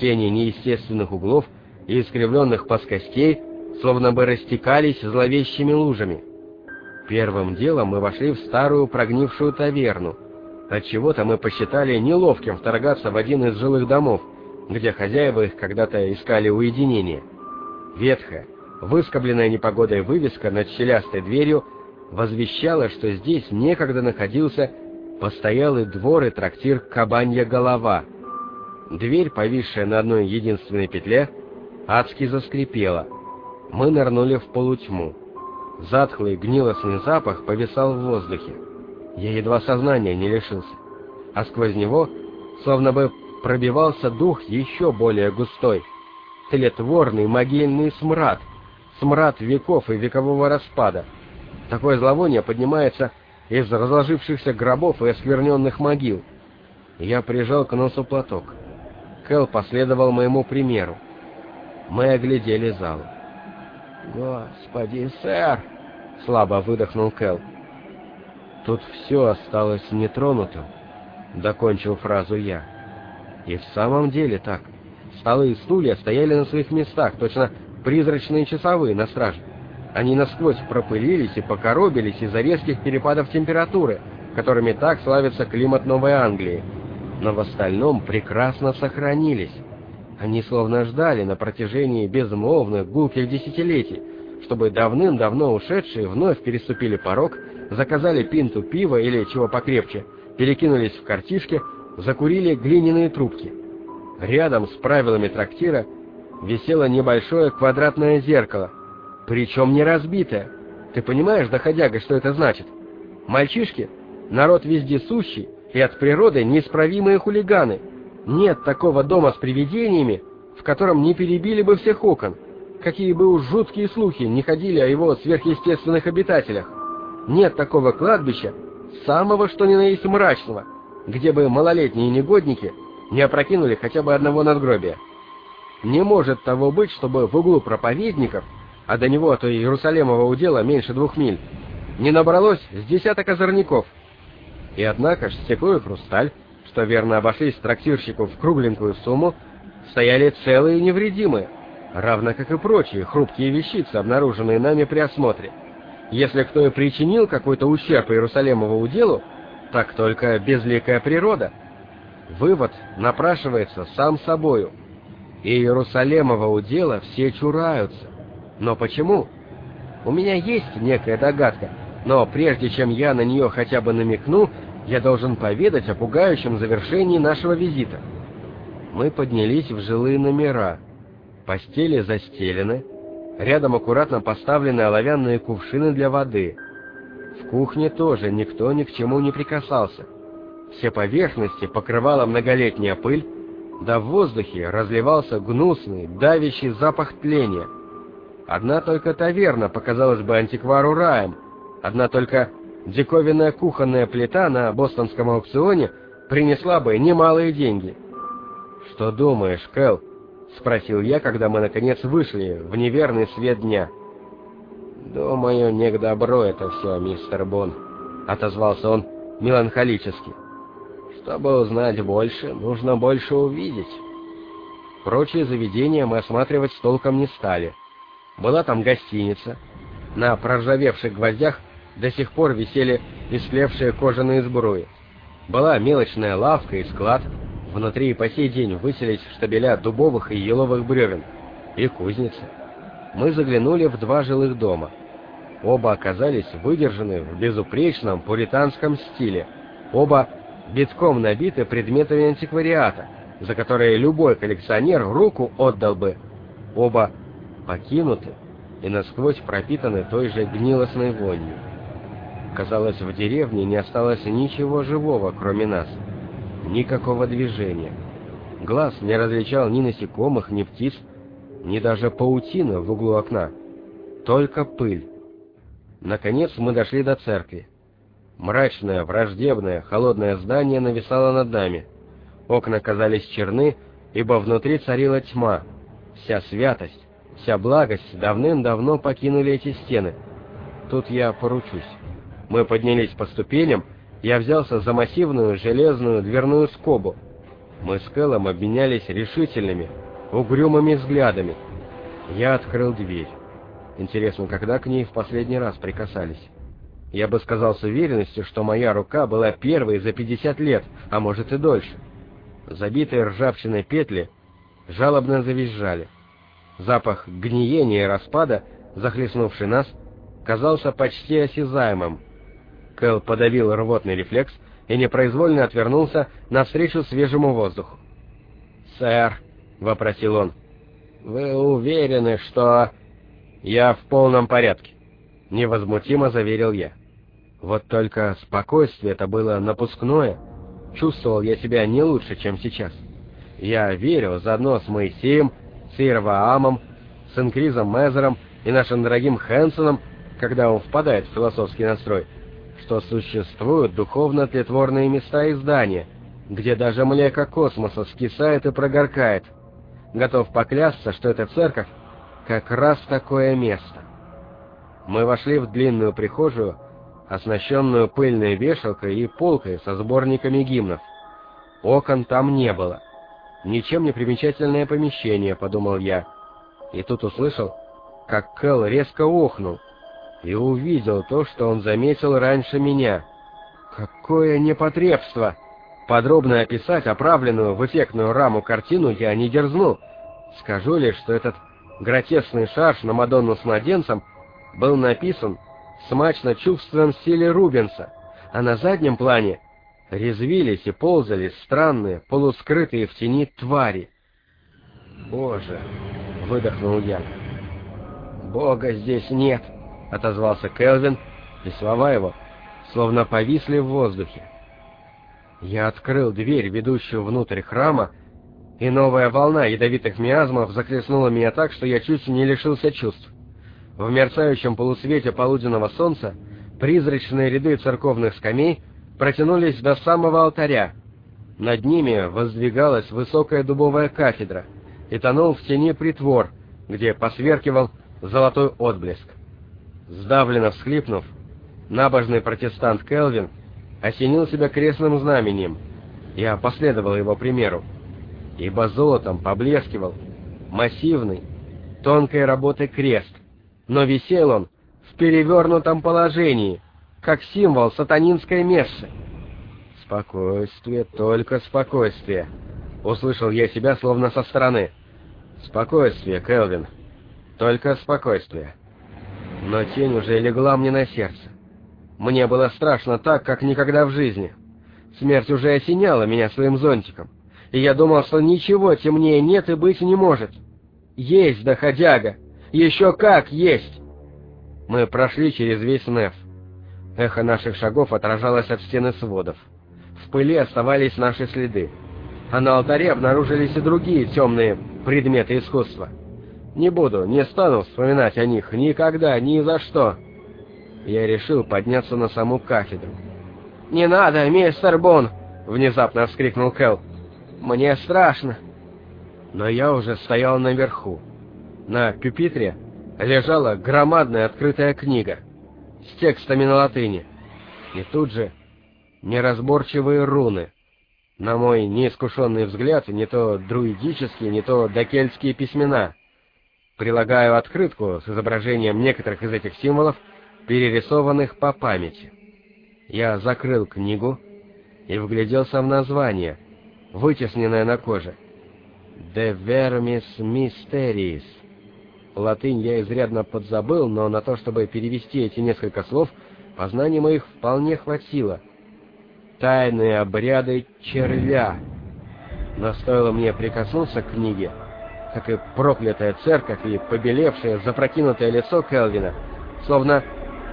Тени неестественных углов и искривленных плоскостей словно бы растекались зловещими лужами. Первым делом мы вошли в старую прогнившую таверну. Отчего-то мы посчитали неловким вторгаться в один из жилых домов, где хозяева их когда-то искали уединение. Ветхая, выскобленная непогодой вывеска над щелястой дверью возвещала, что здесь некогда находился постоялый двор и трактир «Кабанья голова». Дверь, повисшая на одной единственной петле, адски заскрипела. Мы нырнули в полутьму. Затхлый гнилостный запах повисал в воздухе. Я едва сознания не лишился. А сквозь него, словно бы пробивался дух еще более густой, тлетворный могильный смрад, смрад веков и векового распада. Такое зловоние поднимается из разложившихся гробов и оскверненных могил. Я прижал к носу платок. Кэл последовал моему примеру. Мы оглядели зал. «Господи, сэр!» — слабо выдохнул Кэл. «Тут все осталось нетронутым», — докончил фразу я. И в самом деле так. Столы и стулья стояли на своих местах, точно призрачные часовые на страже. Они насквозь пропылились и покоробились из-за резких перепадов температуры, которыми так славится климат Новой Англии, но в остальном прекрасно сохранились. Они словно ждали на протяжении безмолвных гулких десятилетий, чтобы давным-давно ушедшие вновь переступили порог, заказали пинту пива или чего покрепче, перекинулись в картишки, закурили глиняные трубки. Рядом с правилами трактира висело небольшое квадратное зеркало, причем не разбитое. Ты понимаешь, доходяга, что это значит? Мальчишки — народ вездесущий и от природы неисправимые хулиганы. Нет такого дома с привидениями, в котором не перебили бы всех окон, какие бы уж жуткие слухи не ходили о его сверхъестественных обитателях. Нет такого кладбища, самого что ни на есть мрачного, где бы малолетние негодники не опрокинули хотя бы одного надгробия. Не может того быть, чтобы в углу проповедников, а до него, то и Иерусалимова удела меньше двух миль, не набралось с десяток озорников. И однако ж стекло и хрусталь, что верно обошлись трактирщику в кругленькую сумму, стояли целые и невредимые, равно как и прочие хрупкие вещицы, обнаруженные нами при осмотре. Если кто и причинил какой-то ущерб Иерусалимову уделу, так только безликая природа. Вывод напрашивается сам собою. И Иерусалимова удела все чураются. Но почему? У меня есть некая догадка, но прежде чем я на нее хотя бы намекну, я должен поведать о пугающем завершении нашего визита. Мы поднялись в жилые номера. Постели застелены, рядом аккуратно поставлены оловянные кувшины для воды. В кухне тоже никто ни к чему не прикасался. Все поверхности покрывала многолетняя пыль, да в воздухе разливался гнусный, давящий запах тления. Одна только таверна показалась бы антиквару раем, одна только диковинная кухонная плита на бостонском аукционе принесла бы немалые деньги. «Что думаешь, Кэл?» — спросил я, когда мы наконец вышли в неверный свет дня. «Думаю, не к добру это все, мистер Бон», — отозвался он меланхолически. «Чтобы узнать больше, нужно больше увидеть». Прочие заведения мы осматривать толком не стали. Была там гостиница. На проржавевших гвоздях до сих пор висели истлевшие кожаные сбруи. Была мелочная лавка и склад, Внутри по сей день выселись штабеля дубовых и еловых бревен. И кузницы. Мы заглянули в два жилых дома. Оба оказались выдержаны в безупречном пуританском стиле. Оба битком набиты предметами антиквариата, за которые любой коллекционер руку отдал бы. Оба покинуты и насквозь пропитаны той же гнилостной вонью. Казалось, в деревне не осталось ничего живого, кроме нас. Никакого движения. Глаз не различал ни насекомых, ни птиц, ни даже паутины в углу окна. Только пыль. Наконец мы дошли до церкви. Мрачное, враждебное, холодное здание нависало над нами. Окна казались черны, ибо внутри царила тьма. Вся святость, вся благость давным-давно покинули эти стены. Тут я поручусь. Мы поднялись по ступеням, я взялся за массивную железную дверную скобу. Мы с Кэллом обменялись решительными, угрюмыми взглядами. Я открыл дверь. Интересно, когда к ней в последний раз прикасались? Я бы сказал с уверенностью, что моя рука была первой за 50 лет, а может и дольше. Забитые ржавчиной петли жалобно завизжали. Запах гниения и распада, захлестнувший нас, казался почти осязаемым. Кэл подавил рвотный рефлекс и непроизвольно отвернулся навстречу свежему воздуху. «Сэр», — вопросил он, — «вы уверены, что...» «Я в полном порядке», — невозмутимо заверил я. Вот только спокойствие это было напускное. Чувствовал я себя не лучше, чем сейчас. Я верил заодно с Моисеем, с Ирваамом, с Инкризом Мезером и нашим дорогим Хэнсоном, когда он впадает в философский настрой, что существуют духовно-тлетворные места и здания, где даже млеко космоса скисает и прогоркает. Готов поклясться, что эта церковь как раз такое место. Мы вошли в длинную прихожую, оснащенную пыльной вешалкой и полкой со сборниками гимнов. Окон там не было. Ничем не примечательное помещение, подумал я. И тут услышал, как Кэл резко охнул и увидел то, что он заметил раньше меня. Какое непотребство! Подробно описать оправленную в эффектную раму картину я не дерзнул. Скажу лишь, что этот гротескный шарж на Мадонну с младенцем был написан в смачно чувственном стиле Рубенса, а на заднем плане резвились и ползали странные, полускрытые в тени твари. «Боже!» — выдохнул я. «Бога здесь нет!» — отозвался Келвин, и слова его словно повисли в воздухе. Я открыл дверь, ведущую внутрь храма, и новая волна ядовитых миазмов захлестнула меня так, что я чуть не лишился чувств. В мерцающем полусвете полуденного солнца призрачные ряды церковных скамей протянулись до самого алтаря. Над ними воздвигалась высокая дубовая кафедра и тонул в тени притвор, где посверкивал золотой отблеск. Сдавленно всхлипнув, набожный протестант Келвин осенил себя крестным знаменем. Я последовал его примеру, ибо золотом поблескивал массивный, тонкой работы крест, но висел он в перевернутом положении, как символ сатанинской мессы. «Спокойствие, только спокойствие», — услышал я себя словно со стороны. «Спокойствие, Келвин, только спокойствие». Но тень уже легла мне на сердце. Мне было страшно так, как никогда в жизни. Смерть уже осеняла меня своим зонтиком, и я думал, что ничего темнее нет и быть не может. Есть доходяга, еще как есть! Мы прошли через весь Неф. Эхо наших шагов отражалось от стены сводов. В пыли оставались наши следы, а на алтаре обнаружились и другие темные предметы искусства. Не буду, не стану вспоминать о них никогда, ни за что. Я решил подняться на саму кафедру. «Не надо, мистер Бон!» — внезапно вскрикнул Кэл. «Мне страшно!» Но я уже стоял наверху. На пюпитре лежала громадная открытая книга с текстами на латыни. И тут же неразборчивые руны. На мой неискушенный взгляд, не то друидические, не то докельтские письмена — Прилагаю открытку с изображением некоторых из этих символов, перерисованных по памяти. Я закрыл книгу и вгляделся в название, вытесненное на коже. «De vermis mysteriis». Латынь я изрядно подзабыл, но на то, чтобы перевести эти несколько слов, познаний моих вполне хватило. «Тайные обряды червя». Но стоило мне прикоснуться к книге, как и проклятая церковь и побелевшее, запрокинутое лицо Келвина, словно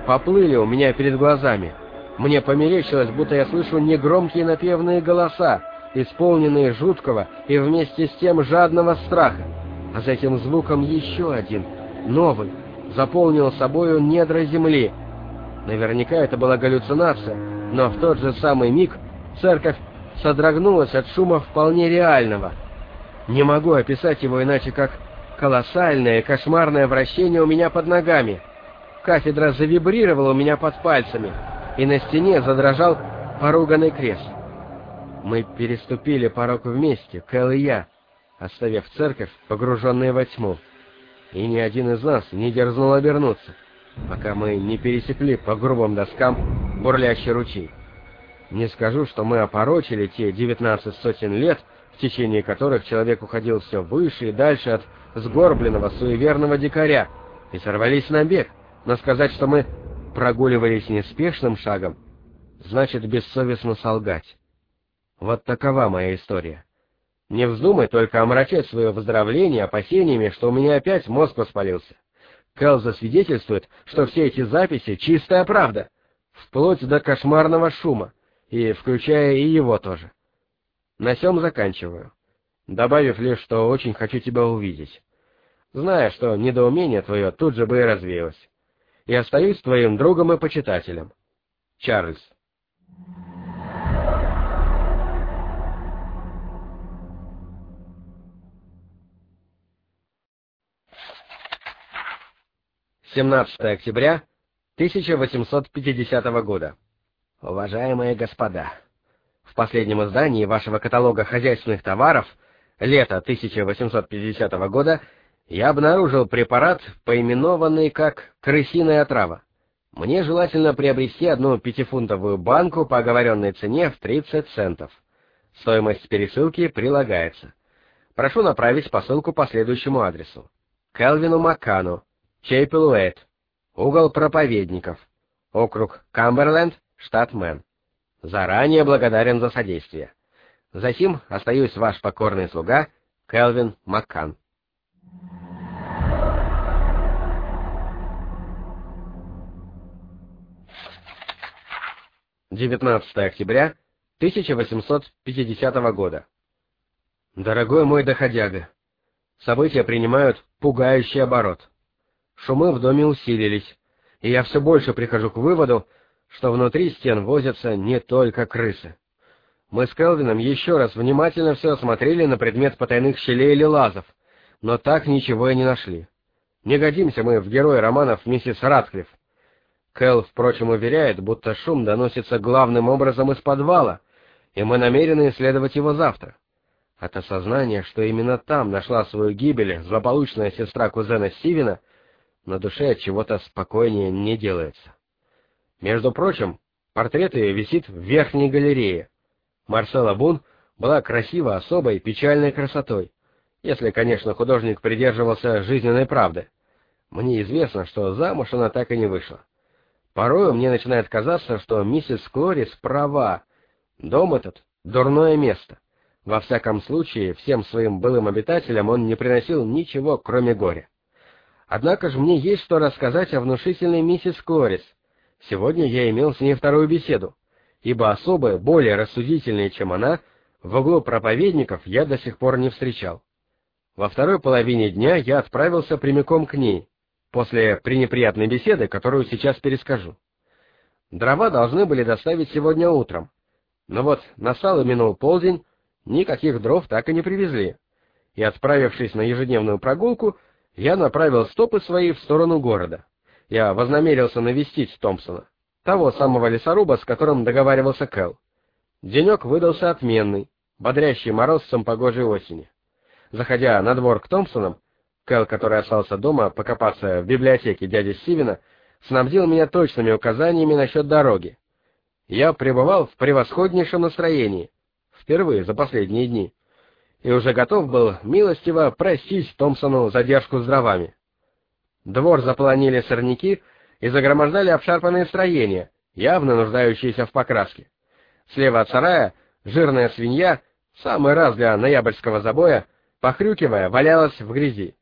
поплыли у меня перед глазами. Мне померещилось, будто я слышу негромкие напевные голоса, исполненные жуткого и вместе с тем жадного страха. А за этим звуком еще один, новый, заполнил собою недра земли. Наверняка это была галлюцинация, но в тот же самый миг церковь содрогнулась от шума вполне реального. Не могу описать его иначе, как колоссальное кошмарное вращение у меня под ногами. Кафедра завибрировала у меня под пальцами, и на стене задрожал поруганный крест. Мы переступили порог вместе, Кэл и я, оставив церковь, погруженные во тьму. И ни один из нас не дерзнул обернуться, пока мы не пересекли по грубым доскам бурлящий ручей. Не скажу, что мы опорочили те девятнадцать сотен лет, в течение которых человек уходил все выше и дальше от сгорбленного суеверного дикаря, и сорвались на бег, но сказать, что мы прогуливались неспешным шагом, значит бессовестно солгать. Вот такова моя история. Не вздумай только омрачать свое выздоровление опасениями, что у меня опять мозг воспалился. Кэл засвидетельствует, что все эти записи — чистая правда, вплоть до кошмарного шума, и включая и его тоже. На сём заканчиваю, добавив лишь, что очень хочу тебя увидеть, зная, что недоумение твое тут же бы и развеялось и остаюсь твоим другом и почитателем. Чарльз. Семнадцатое октября 1850 года. Уважаемые господа, в последнем издании вашего каталога хозяйственных товаров лета 1850 года я обнаружил препарат, поименованный как крысиная отрава. Мне желательно приобрести одну пятифунтовую банку по оговоренной цене в 30 центов. Стоимость пересылки прилагается. Прошу направить посылку по следующему адресу. Келвину Маккану, Чейпелуэт, угол проповедников, округ Камберленд, штат Мэн. Заранее благодарен за содействие. Затем остаюсь ваш покорный слуга Келвин Маккан. 19 октября 1850 года. Дорогой мой доходяга, события принимают пугающий оборот. Шумы в доме усилились, и я все больше прихожу к выводу, что внутри стен возятся не только крысы. Мы с Келвином еще раз внимательно все осмотрели на предмет потайных щелей или лазов, но так ничего и не нашли. Не годимся мы в герои романов миссис Ратклифф. Кэл, впрочем, уверяет, будто шум доносится главным образом из подвала, и мы намерены исследовать его завтра. От осознания, что именно там нашла свою гибель злополучная сестра кузена Стивена, на душе от чего-то спокойнее не делается. Между прочим, портрет ее висит в верхней галерее. Марсела Бун была красива особой печальной красотой, если, конечно, художник придерживался жизненной правды. Мне известно, что замуж она так и не вышла. Порою мне начинает казаться, что миссис Клорис права. Дом этот — дурное место. Во всяком случае, всем своим былым обитателям он не приносил ничего, кроме горя. Однако же мне есть что рассказать о внушительной миссис Клорис. Сегодня я имел с ней вторую беседу, ибо особые, более рассудительные, чем она, в углу проповедников я до сих пор не встречал. Во второй половине дня я отправился прямиком к ней, после пренеприятной беседы, которую сейчас перескажу. Дрова должны были доставить сегодня утром, но вот настал и минул полдень, никаких дров так и не привезли, и, отправившись на ежедневную прогулку, я направил стопы свои в сторону города. Я вознамерился навестить Томпсона, того самого лесоруба, с которым договаривался Кэл. Денек выдался отменный, бодрящий морозцем погожей осени. Заходя на двор к Томпсонам, Кэл, который остался дома покопаться в библиотеке дяди Стивена, снабдил меня точными указаниями насчет дороги. Я пребывал в превосходнейшем настроении, впервые за последние дни, и уже готов был милостиво простить Томпсону задержку с дровами. Двор заполонили сорняки и загромождали обшарпанные строения, явно нуждающиеся в покраске. Слева от сарая жирная свинья, самый раз для ноябрьского забоя, похрюкивая, валялась в грязи.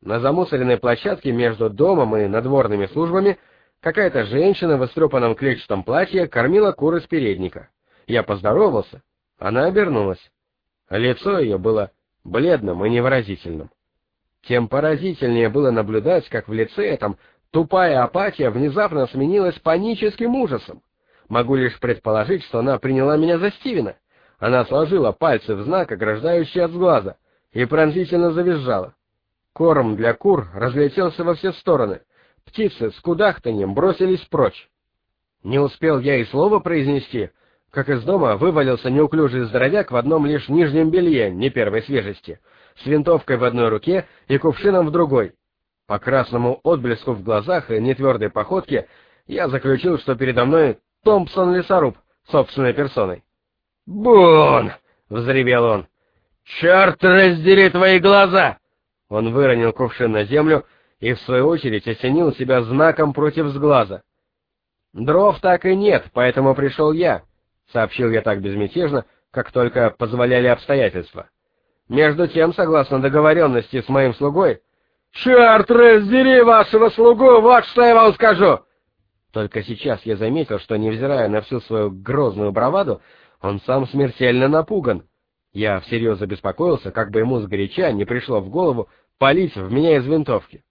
На замусоренной площадке между домом и надворными службами какая-то женщина в истрепанном клетчатом платье кормила куры с передника. Я поздоровался, она обернулась. Лицо ее было бледным и невыразительным. Тем поразительнее было наблюдать, как в лице этом тупая апатия внезапно сменилась паническим ужасом. Могу лишь предположить, что она приняла меня за Стивена. Она сложила пальцы в знак, ограждающий от сглаза, и пронзительно завизжала. Корм для кур разлетелся во все стороны. Птицы с кудахтаньем бросились прочь. Не успел я и слова произнести, как из дома вывалился неуклюжий здоровяк в одном лишь нижнем белье, не первой свежести, с винтовкой в одной руке и кувшином в другой. По красному отблеску в глазах и нетвердой походке я заключил, что передо мной Томпсон-лесоруб собственной персоной. «Бун!» — взревел он. «Черт раздери твои глаза!» Он выронил кувшин на землю и, в свою очередь, осенил себя знаком против сглаза. «Дров так и нет, поэтому пришел я», — сообщил я так безмятежно, как только позволяли обстоятельства. «Между тем, согласно договоренности с моим слугой...» «Черт раздери вашего слугу, вот что я вам скажу!» Только сейчас я заметил, что, невзирая на всю свою грозную браваду, он сам смертельно напуган. Я всерьез забеспокоился, как бы ему сгоряча не пришло в голову палить в меня из винтовки.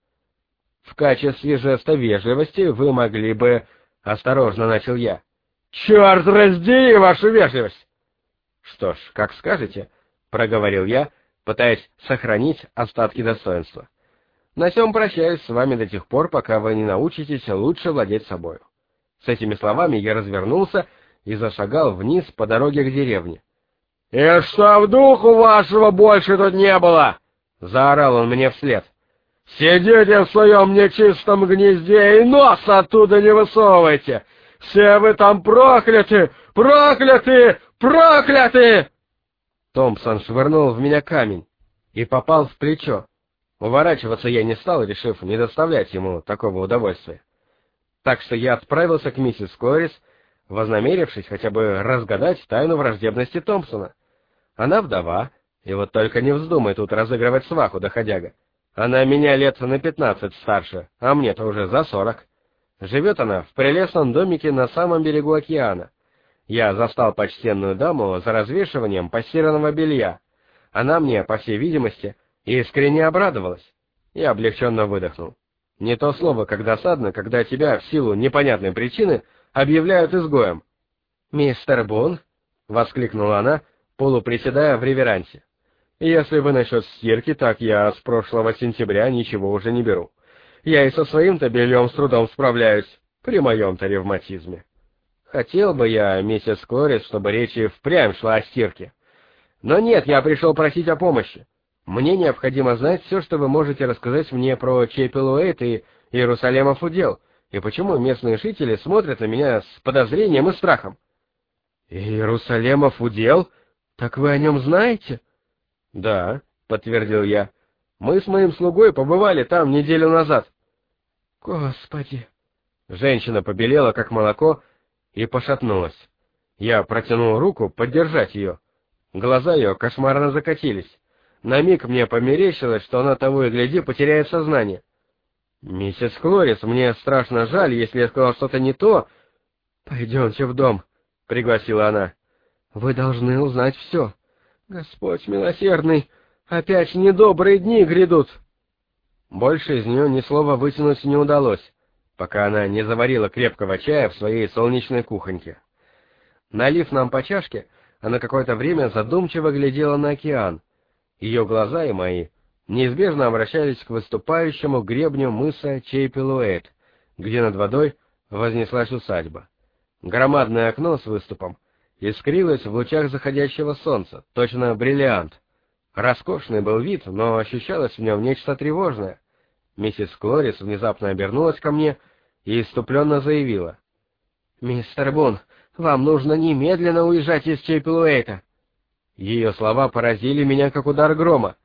В качестве жеста вежливости вы могли бы... Осторожно начал я. Черт раздери вашу вежливость! Что ж, как скажете, проговорил я, пытаясь сохранить остатки достоинства. На сём прощаюсь с вами до тех пор, пока вы не научитесь лучше владеть собой. С этими словами я развернулся и зашагал вниз по дороге к деревне. «И что в духу вашего больше тут не было?» Заорал он мне вслед. «Сидите в своем нечистом гнезде и нос оттуда не высовывайте! Все вы там прокляты! Прокляты! Прокляты!» Томпсон швырнул в меня камень и попал в плечо. Уворачиваться я не стал, решив не доставлять ему такого удовольствия. Так что я отправился к миссис Клорис, вознамерившись хотя бы разгадать тайну враждебности Томпсона. Она вдова, и вот только не вздумай тут разыгрывать сваху, доходяга. Она меня лет на пятнадцать старше, а мне-то уже за сорок. Живет она в прелестном домике на самом берегу океана. Я застал почтенную даму за развешиванием постиранного белья. Она мне, по всей видимости, искренне обрадовалась. Я облегченно выдохнул. Не то слово, как досадно, когда тебя в силу непонятной причины объявляют изгоем. «Мистер Бун!» — воскликнула она, полуприседая в реверансе. Если вы насчет стирки, так я с прошлого сентября ничего уже не беру. Я и со своим-то бельем с трудом справляюсь, при моем-то ревматизме. Хотел бы я, миссис Клорис, чтобы речь и впрямь шла о стирке. Но нет, я пришел просить о помощи. Мне необходимо знать все, что вы можете рассказать мне про Чепелуэйт и Иерусалимов удел, и почему местные жители смотрят на меня с подозрением и страхом. Иерусалимов удел? Так вы о нем знаете? — «Да», — подтвердил я. «Мы с моим слугой побывали там неделю назад». «Господи!» Женщина побелела, как молоко, и пошатнулась. Я протянул руку поддержать ее. Глаза ее кошмарно закатились. На миг мне померещилось, что она того и гляди потеряет сознание. «Миссис Клорис, мне страшно жаль, если я сказал что-то не то...» «Пойдемте в дом», — пригласила она. «Вы должны узнать все». Господь милосердный, опять недобрые дни грядут. Больше из нее ни слова вытянуть не удалось, пока она не заварила крепкого чая в своей солнечной кухоньке. Налив нам по чашке, она какое-то время задумчиво глядела на океан. Ее глаза и мои неизбежно обращались к выступающему гребню мыса Чейпелуэт, где над водой вознеслась усадьба. Громадное окно с выступом искрилась в лучах заходящего солнца, точно бриллиант. Роскошный был вид, но ощущалось в нем нечто тревожное. Миссис Клорис внезапно обернулась ко мне иступленно заявила. «Мистер Бун, вам нужно немедленно уезжать из Чейпелуэйта». Ее слова поразили меня, как удар грома.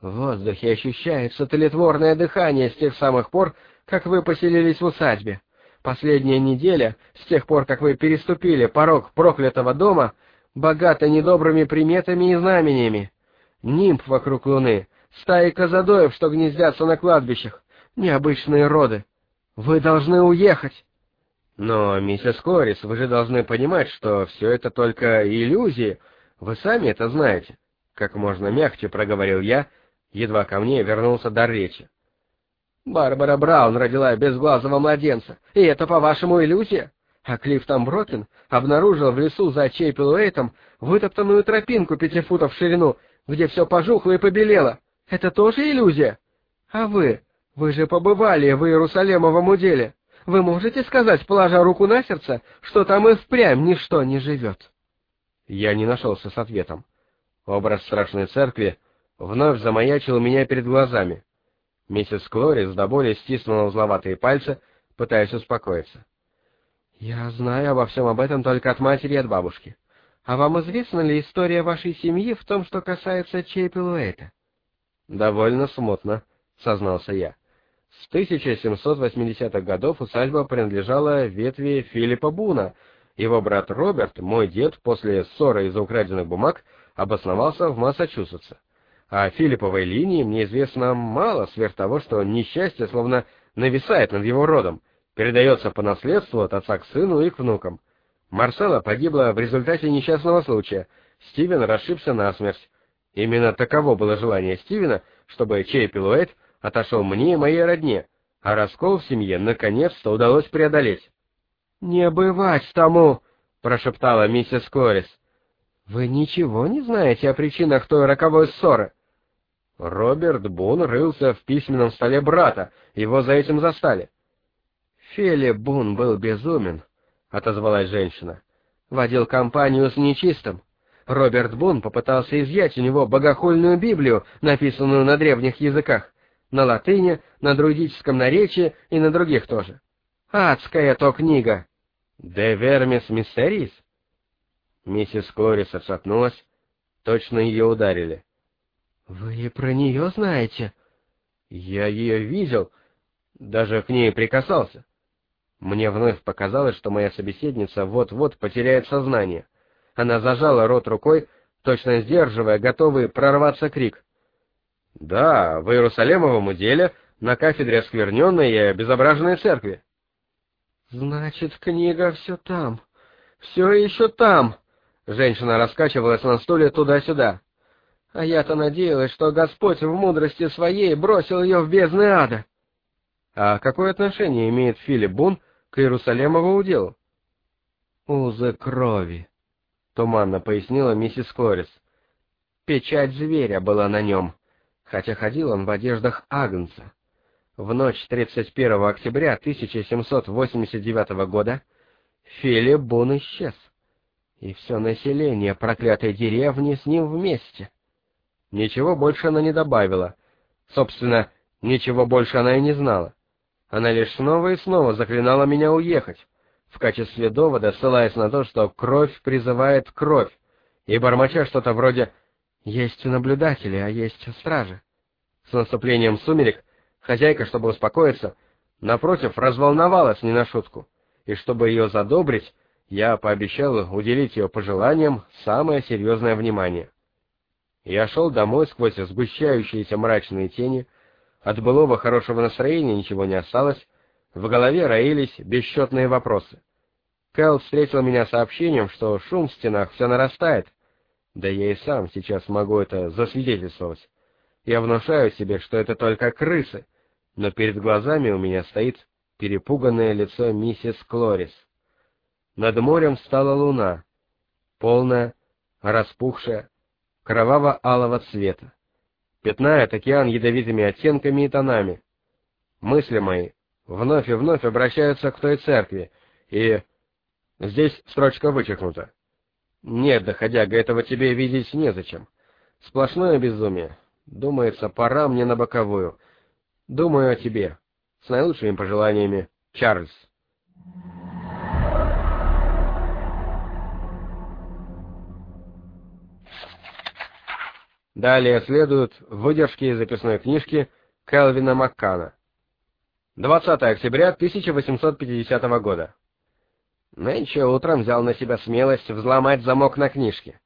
В воздухе ощущается тлетворное дыхание с тех самых пор, как вы поселились в усадьбе. Последняя неделя, с тех пор, как вы переступили порог проклятого дома, богата недобрыми приметами и знамениями. Нимб вокруг луны, стаи казадоев, что гнездятся на кладбищах, необычные роды. Вы должны уехать. Но, миссис Корис, вы же должны понимать, что все это только иллюзии. Вы сами это знаете. Как можно мягче проговорил я, едва ко мне вернулся дар речи. Барбара Браун родила безглазого младенца, и это, по-вашему, иллюзия? А Клифтон Брокин обнаружил в лесу за Чейпелуэйтом вытоптанную тропинку пяти футов в ширину, где все пожухло и побелело. Это тоже иллюзия? А вы? Вы же побывали в Иерусалимовом уделе. Вы можете сказать, положа руку на сердце, что там и впрямь ничто не живет?» Я не нашелся с ответом. Образ страшной церкви вновь замаячил меня перед глазами. Миссис Клорис до боли стиснула узловатые пальцы, пытаясь успокоиться. «Я знаю обо всем об этом только от матери и от бабушки. А вам известна ли история вашей семьи в том, что касается Чейпелуэйта?» «Довольно смутно», — сознался я. С 1780-х годов усадьба принадлежала ветви Филиппа Буна. Его брат Роберт, мой дед, после ссоры из-за украденных бумаг, обосновался в Массачусетсе. О Филипповой линии мне известно мало, сверх того, что несчастье словно нависает над его родом, передается по наследству от отца к сыну и к внукам. Марсела погибла в результате несчастного случая, Стивен расшибся насмерть. Именно таково было желание Стивена, чтобы Чей Пилуэт отошел мне и моей родне, а раскол в семье наконец-то удалось преодолеть. «Не бывать тому!» — прошептала миссис Корис. «Вы ничего не знаете о причинах той роковой ссоры?» Роберт Бун рылся в письменном столе брата, его за этим застали. «Филипп Бун был безумен», — отозвалась женщина. «Водил компанию с нечистым. Роберт Бун попытался изъять у него богохульную Библию, написанную на древних языках на латыни, на друидическом наречии и на других тоже. Адская то книга. «De vermis mysteries». Миссис Клорис отшатнулась, точно ее ударили. «Вы про нее знаете?» «Я ее видел, даже к ней прикасался». Мне вновь показалось, что моя собеседница вот-вот потеряет сознание. Она зажала рот рукой, точно сдерживая готовый прорваться крик. Да, в Иерусалимовом уделе, на кафедре оскверненной и обезображенной церкви. Значит, книга все там, все еще там. Женщина раскачивалась на стуле туда-сюда. А я-то надеялась, что Господь в мудрости своей бросил ее в бездны ада. А какое отношение имеет Филипп Бун к Иерусалимову уделу? Узы крови, туманно пояснила миссис Клорис. Печать зверя была на нем хотя ходил он в одеждах Агнца. В ночь 31 октября 1789 года Филипп Бун исчез, и все население проклятой деревни с ним вместе. Ничего больше она не добавила. Собственно, ничего больше она и не знала. Она лишь снова и снова заклинала меня уехать, в качестве довода ссылаясь на то, что кровь призывает кровь, и бормоча что-то вроде есть наблюдатели, а есть стражи. С наступлением сумерек хозяйка, чтобы успокоиться, напротив, разволновалась не на шутку, и чтобы ее задобрить, я пообещал уделить ее пожеланиям самое серьезное внимание. Я шел домой сквозь сгущающиеся мрачные тени, от былого хорошего настроения ничего не осталось, в голове роились бесчетные вопросы. Кэл встретил меня сообщением, что шум в стенах все нарастает, да я и сам сейчас могу это засвидетельствовать. Я внушаю себе, что это только крысы, но перед глазами у меня стоит перепуганное лицо миссис Клорис. Над морем стала луна, полная, распухшая, кроваво-алого цвета, пятнает океан ядовитыми оттенками и тонами. Мысли мои вновь и вновь обращаются к той церкви, и... Здесь строчка вычеркнута. Нет, доходяга, этого тебе видеть незачем. Сплошное безумие. Думается, пора мне на боковую. Думаю о тебе. С наилучшими пожеланиями, Чарльз. Далее следуют выдержки из записной книжки Келвина Маккана. 20 октября 1850 года. Нынче утром взял на себя смелость взломать замок на книжке.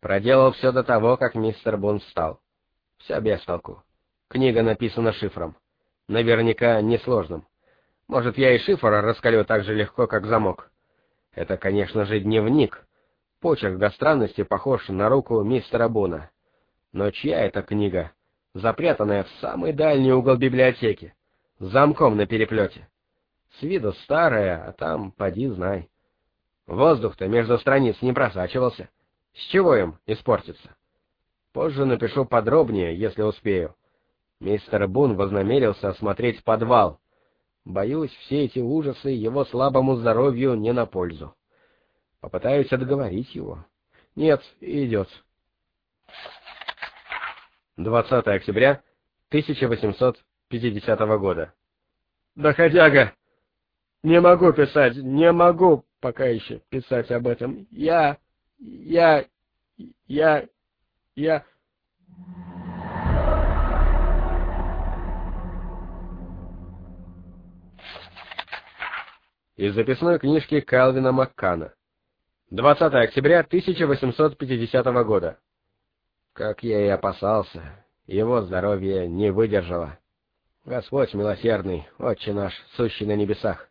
Проделал все до того, как мистер Бун встал. Все без толку. Книга написана шифром. Наверняка несложным. Может, я и шифр раскалю так же легко, как замок. Это, конечно же, дневник. Почерк до странности похож на руку мистера Буна. Но чья это книга? Запрятанная в самый дальний угол библиотеки, с замком на переплете. С виду старая, а там поди знай. Воздух-то между страниц не просачивался. С чего им испортиться? Позже напишу подробнее, если успею. Мистер Бун вознамерился осмотреть подвал. Боюсь, все эти ужасы его слабому здоровью не на пользу. Попытаюсь отговорить его. Нет, идет. 20 октября 1850 года. Доходяга! Не могу писать, не могу пока еще писать об этом. Я... я... я... я... Из записной книжки Калвина Маккана. 20 октября 1850 года. Как я и опасался, его здоровье не выдержало. Господь милосердный, Отче наш, сущий на небесах.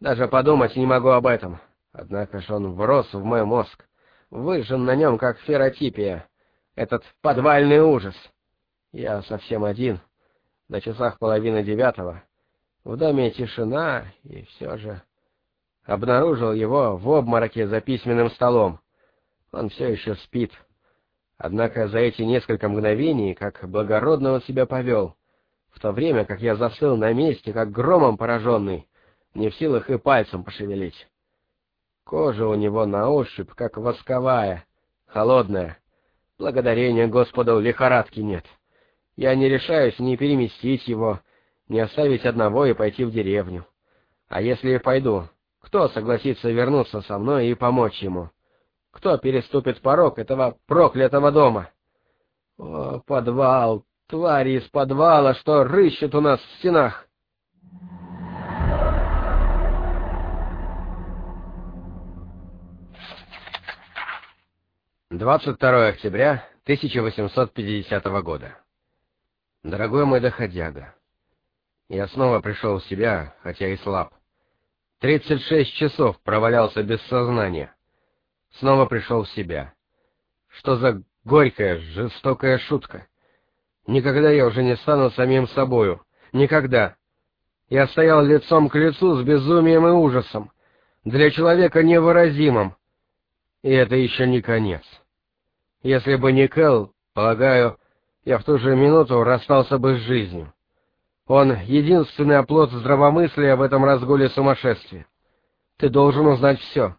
Даже подумать не могу об этом. Однако ж он врос в мой мозг, выжжен на нем, как феротипия, этот подвальный ужас. Я совсем один, на часах половины девятого. В доме тишина, и все же... Обнаружил его в обмороке за письменным столом. Он все еще спит. Однако за эти несколько мгновений, как благородно он себя повел, в то время как я застыл на месте, как громом пораженный, не в силах и пальцем пошевелить. Кожа у него на ощупь, как восковая, холодная. Благодарения Господу лихорадки нет. Я не решаюсь ни переместить его, ни оставить одного и пойти в деревню. А если и пойду, кто согласится вернуться со мной и помочь ему? Кто переступит порог этого проклятого дома? О, подвал, твари из подвала, что рыщут у нас в стенах! 22 октября 1850 года. Дорогой мой доходяга, я снова пришел в себя, хотя и слаб. 36 часов провалялся без сознания. Снова пришел в себя. Что за горькая, жестокая шутка? Никогда я уже не стану самим собою. Никогда. Я стоял лицом к лицу с безумием и ужасом. Для человека невыразимым. И это еще не конец. Если бы не Кэл, полагаю, я в ту же минуту расстался бы с жизнью. Он — единственный оплот здравомыслия в этом разгуле сумасшествия. Ты должен узнать все.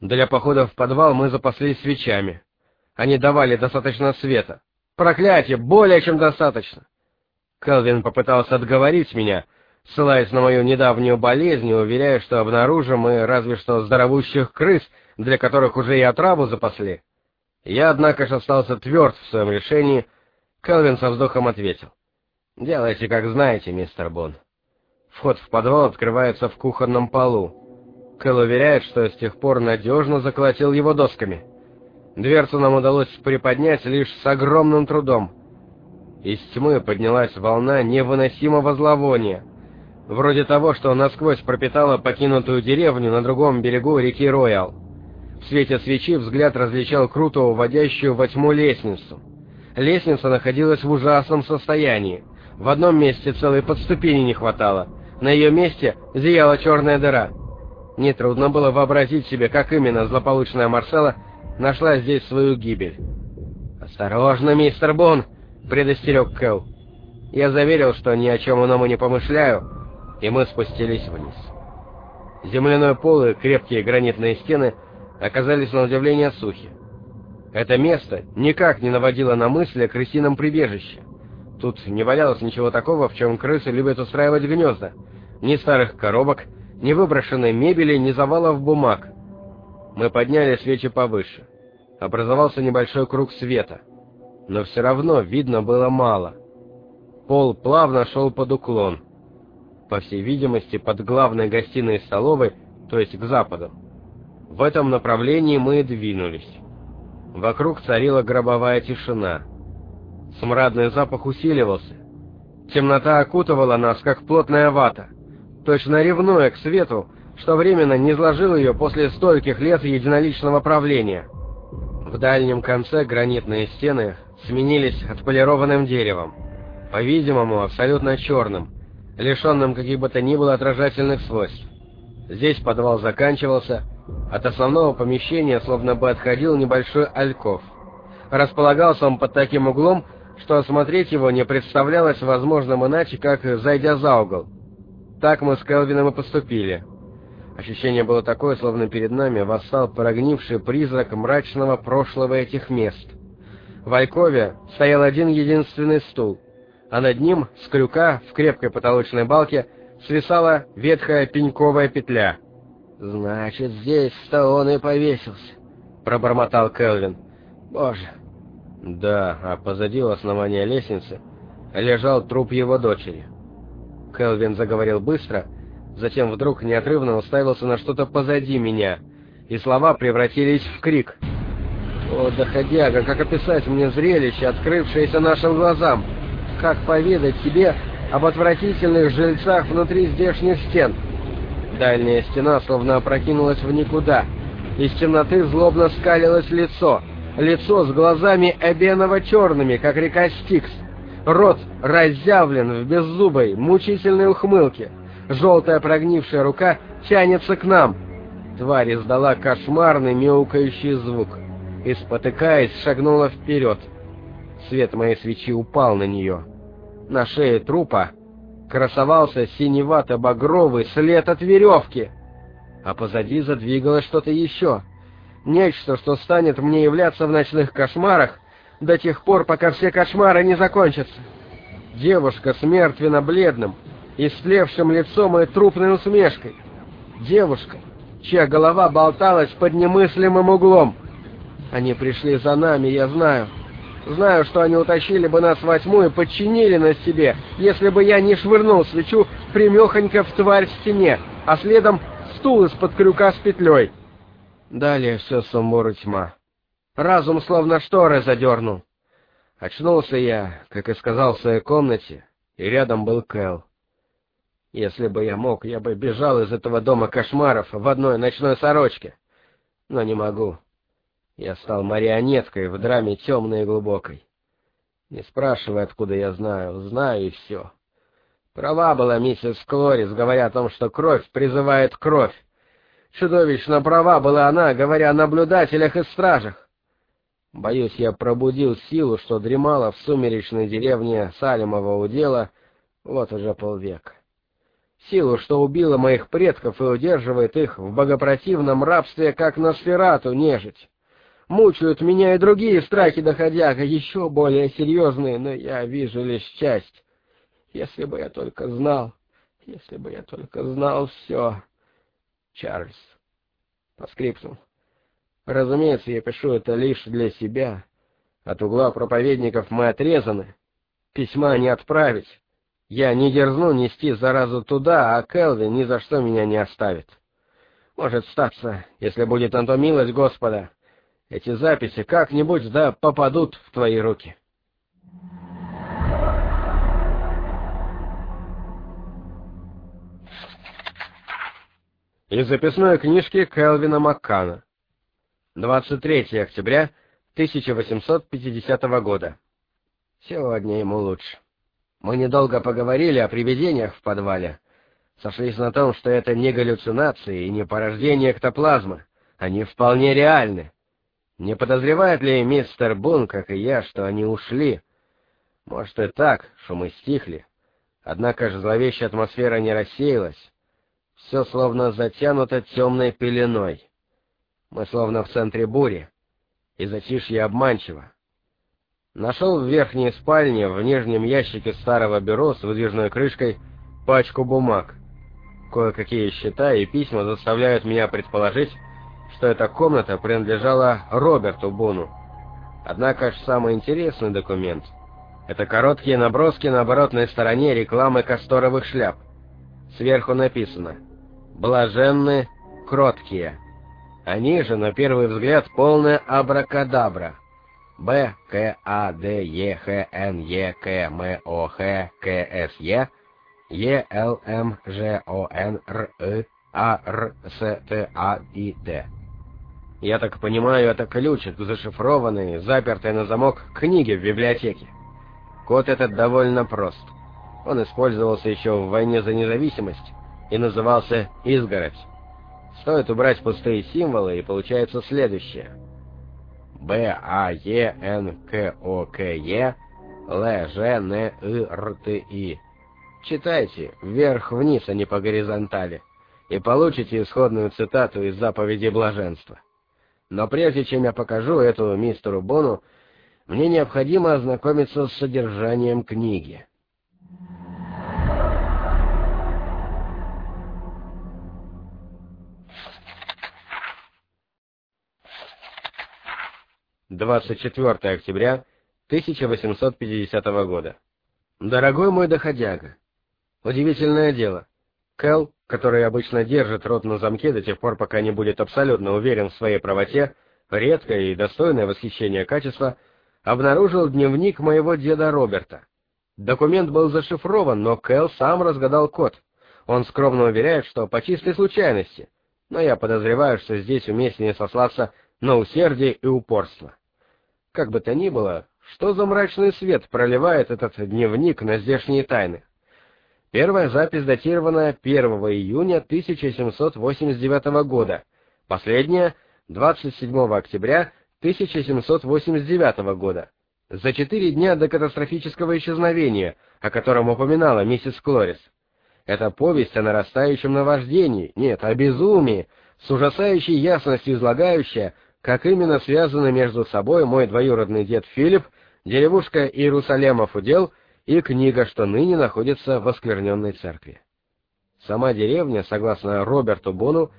Для похода в подвал мы запаслись свечами. Они давали достаточно света. Проклятие, более чем достаточно. Келвин попытался отговорить меня, ссылаясь на мою недавнюю болезнь уверяя, что обнаружим мы разве что здоровущих крыс, для которых уже и отраву запасли. Я, однако же, остался тверд в своем решении. Келвин со вздохом ответил. «Делайте, как знаете, мистер Бон. Вход в подвал открывается в кухонном полу. Кэл уверяет, что с тех пор надежно заколотил его досками. Дверцу нам удалось приподнять лишь с огромным трудом. Из тьмы поднялась волна невыносимого зловония, вроде того, что насквозь пропитала покинутую деревню на другом берегу реки Роял. В свете свечи взгляд различал круто уводящую во тьму лестницу. Лестница находилась в ужасном состоянии. В одном месте целой подступени не хватало. На ее месте зияла черная дыра. Нетрудно было вообразить себе, как именно злополучная Марсела нашла здесь свою гибель. «Осторожно, мистер Бон!» — предостерег Кэл. Я заверил, что ни о чем иному не помышляю, и мы спустились вниз. Земляной пол и крепкие гранитные стены — оказались на удивление сухи. Это место никак не наводило на мысли о крысином прибежище. Тут не валялось ничего такого, в чем крысы любят устраивать гнезда. Ни старых коробок, ни выброшенной мебели, ни завалов бумаг. Мы подняли свечи повыше. Образовался небольшой круг света. но все равно видно было мало. Пол плавно шел под уклон, по всей видимости, под главной гостиной столовой, то есть к западу. В этом направлении мы двинулись. Вокруг царила гробовая тишина. Смрадный запах усиливался. Темнота окутывала нас, как плотная вата, точно ревнуя к свету, что временно не изложил ее после стольких лет единоличного правления. В дальнем конце гранитные стены сменились отполированным деревом, по-видимому, абсолютно черным, лишенным каких бы то ни было отражательных свойств. Здесь подвал заканчивался, от основного помещения словно бы отходил небольшой альков. Располагался он под таким углом, что осмотреть его не представлялось возможным иначе, как зайдя за угол. Так мы с Келвином и поступили. Ощущение было такое, словно перед нами восстал прогнивший призрак мрачного прошлого этих мест. В Алькове стоял один единственный стул, а над ним, с крюка, в крепкой потолочной балке, свисала ветхая пеньковая петля. «Значит, здесь-то он и повесился», — пробормотал Келвин. «Боже!» Да, а позади у основания лестницы лежал труп его дочери. Келвин заговорил быстро, затем вдруг неотрывно уставился на что-то позади меня, и слова превратились в крик. «О, доходяга, как описать мне зрелище, открывшееся нашим глазам!» как поведать тебе об отвратительных жильцах внутри здешних стен. Дальняя стена словно опрокинулась в никуда. Из темноты злобно скалилось лицо. Лицо с глазами эбеново-черными, как река Стикс. Рот разъявлен в беззубой, мучительной ухмылке. Желтая прогнившая рука тянется к нам. Тварь издала кошмарный мяукающий звук и, спотыкаясь, шагнула вперед. Свет моей свечи упал на нее. На шее трупа красовался синевато-багровый след от веревки, а позади задвигалось что-то еще. Нечто, что станет мне являться в ночных кошмарах до тех пор, пока все кошмары не закончатся. Девушка с мертвенно-бледным, истлевшим лицом и трупной усмешкой. Девушка, чья голова болталась под немыслимым углом. Они пришли за нами, я знаю. Знаю, что они утащили бы нас во тьму и подчинили нас себе, если бы я не швырнул свечу примехонько в тварь в стене, а следом стул из-под крюка с петлей. Далее все сумбур и тьма. Разум словно шторы задернул. Очнулся я, как и сказал в своей комнате, и рядом был Кэл. Если бы я мог, я бы бежал из этого дома кошмаров в одной ночной сорочке. Но не могу. Я стал марионеткой в драме темной и глубокой. Не спрашивай, откуда я знаю, знаю и все. Права была миссис Клорис, говоря о том, что кровь призывает кровь. Чудовищно права была она, говоря о наблюдателях и стражах. Боюсь, я пробудил силу, что дремала в сумеречной деревне Салимова удела вот уже полвека. Силу, что убила моих предков и удерживает их в богопротивном рабстве, как на сферату нежить. Мучают меня и другие страхи доходяга, еще более серьезные, но я вижу лишь часть. Если бы я только знал, если бы я только знал все. Чарльз. По скрипту. Разумеется, я пишу это лишь для себя. От угла проповедников мы отрезаны. Письма не отправить. Я не дерзну нести заразу туда, а Келвин ни за что меня не оставит. Может статься, если будет на то милость Господа, эти записи как-нибудь да попадут в твои руки. Из записной книжки Келвина Маккана. 23 октября 1850 года. Сегодня ему лучше. Мы недолго поговорили о привидениях в подвале. Сошлись на том, что это не галлюцинации и не порождение эктоплазмы. Они вполне реальны. Не подозревает ли мистер Бун, как и я, что они ушли? Может и так, шумы стихли. Однако же зловещая атмосфера не рассеялась. Все словно затянуто темной пеленой. Мы словно в центре бури, и затишье обманчиво. Нашел в верхней спальне, в нижнем ящике старого бюро с выдвижной крышкой, пачку бумаг. Кое-какие счета и письма заставляют меня предположить, что эта комната принадлежала Роберту Бону. Однако ж самый интересный документ — это короткие наброски на оборотной стороне рекламы касторовых шляп. Сверху написано «Блаженны кроткие». Они же, на первый взгляд, полная абракадабра. Б, К, А, Д, Е, Х, Н, Е, К, М, О, Х, К, С, Е, Е, Л, М, Ж, О, Н, Р, И, А, Р, С, Т, А, И, Д. Я так понимаю, это ключ к зашифрованной, запертой на замок книге в библиотеке. Код этот довольно прост. Он использовался еще в войне за независимость и назывался «Изгородь». Стоит убрать пустые символы, и получается следующее. Б, А, Е, Н, К, О, К, Е, Л, Ж, Н, И, Р, Т, И. Читайте вверх-вниз, а не по горизонтали, и получите исходную цитату из заповеди блаженства. Но прежде чем я покажу эту мистеру Бону, мне необходимо ознакомиться с содержанием книги. Двадцать четвертое октября 1850 года. Дорогой мой доходяга, удивительное дело. Кэл который обычно держит рот на замке до тех пор, пока не будет абсолютно уверен в своей правоте, редкое и достойное восхищения качество, обнаружил дневник моего деда Роберта. Документ был зашифрован, но Кэл сам разгадал код. Он скромно уверяет, что по чистой случайности, но я подозреваю, что здесь уместнее сослаться на усердие и упорство. Как бы то ни было, что за мрачный свет проливает этот дневник на здешние тайны? Первая запись датирована 1 июня 1789 года, последняя — 27 октября 1789 года, за четыре дня до катастрофического исчезновения, о котором упоминала миссис Клорис. Это повесть о нарастающем наваждении, нет, о безумии, с ужасающей ясностью излагающая, как именно связаны между собой мой двоюродный дед Филипп, деревушка Иерусалемов удел — и книга, что ныне находится в оскверненной церкви. Сама деревня, согласно Роберту Бону,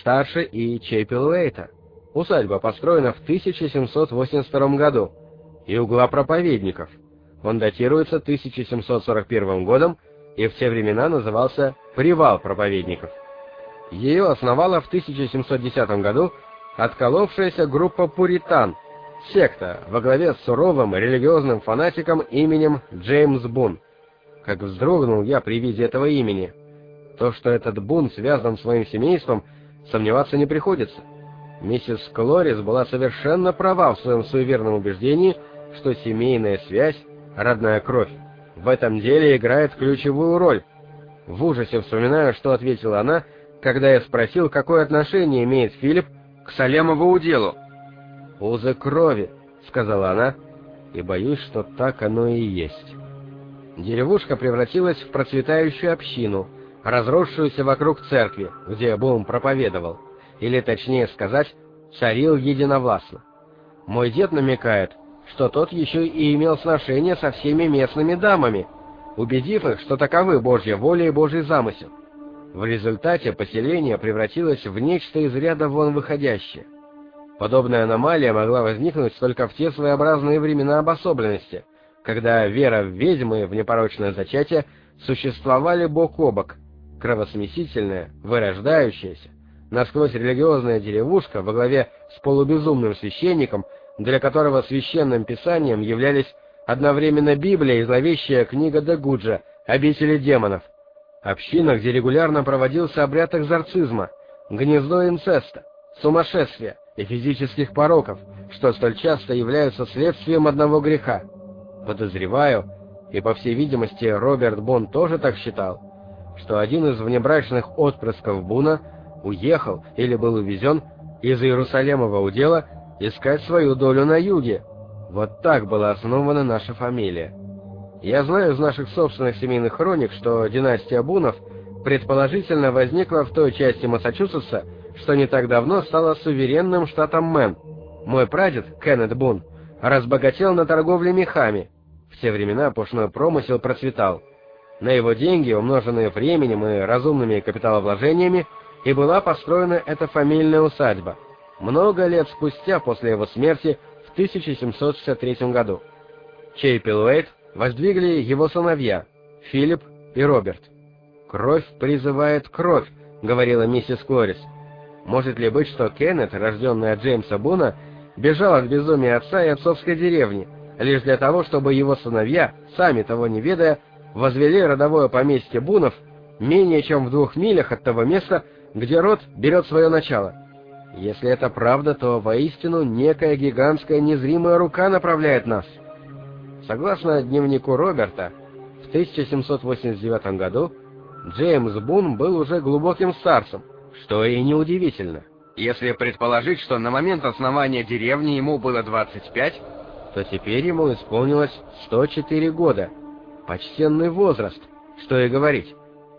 старше и Чейпелуэйта. Усадьба построена в 1782 году, и угла проповедников. Он датируется 1741 годом и в те времена назывался «Привал проповедников». Ее основала в 1710 году отколовшаяся группа пуритан – Секта во главе с суровым религиозным фанатиком именем Джеймс Бун. Как вздрогнул я при виде этого имени. То, что этот Бун связан с моим семейством, сомневаться не приходится. Миссис Клорис была совершенно права в своем суеверном убеждении, что семейная связь — родная кровь. В этом деле играет ключевую роль. В ужасе вспоминаю, что ответила она, когда я спросил, какое отношение имеет Филипп к Салемову уделу. «Узы крови», — сказала она, и боюсь, что так оно и есть. Деревушка превратилась в процветающую общину, разросшуюся вокруг церкви, где Бум проповедовал, или, точнее сказать, царил единовластно. Мой дед намекает, что тот еще и имел сношение со всеми местными дамами, убедив их, что таковы Божья воля и Божий замысел. В результате поселение превратилось в нечто из ряда вон выходящее. Подобная аномалия могла возникнуть только в те своеобразные времена обособленности, когда вера в ведьмы в непорочное зачатие существовали бок о бок, кровосмесительная, вырождающаяся, насквозь религиозная деревушка во главе с полубезумным священником, для которого священным писанием являлись одновременно Библия и зловещая книга Дегуджа «Обители демонов», община, где регулярно проводился обряд экзорцизма, гнездо инцеста, сумасшествия, и физических пороков, что столь часто являются следствием одного греха. Подозреваю, и по всей видимости Роберт Бон тоже так считал, что один из внебрачных отпрысков Буна уехал или был увезен из Иерусалимова удела искать свою долю на юге. Вот так была основана наша фамилия. Я знаю из наших собственных семейных хроник, что династия Бунов предположительно возникла в той части Массачусетса, что не так давно стала суверенным штатом Мэн. Мой прадед, Кеннет Бун, разбогател на торговле мехами. В те времена пушной промысел процветал. На его деньги, умноженные временем и разумными капиталовложениями, и была построена эта фамильная усадьба. Много лет спустя, после его смерти, в 1763 году. Чейпелуэйт воздвигли его сыновья Филипп и Роберт. «Кровь призывает кровь», — говорила миссис Клорис. Может ли быть, что Кеннет, рожденный от Джеймса Буна, бежал от безумия отца и отцовской деревни, лишь для того, чтобы его сыновья, сами того не ведая, возвели родовое поместье Бунов менее чем в двух милях от того места, где род берет свое начало. Если это правда, то воистину некая гигантская незримая рука направляет нас. Согласно дневнику Роберта, в 1789 году Джеймс Бун был уже глубоким старцем, что и неудивительно. Если предположить, что на момент основания деревни ему было 25, то теперь ему исполнилось 104 года. Почтенный возраст, что и говорить.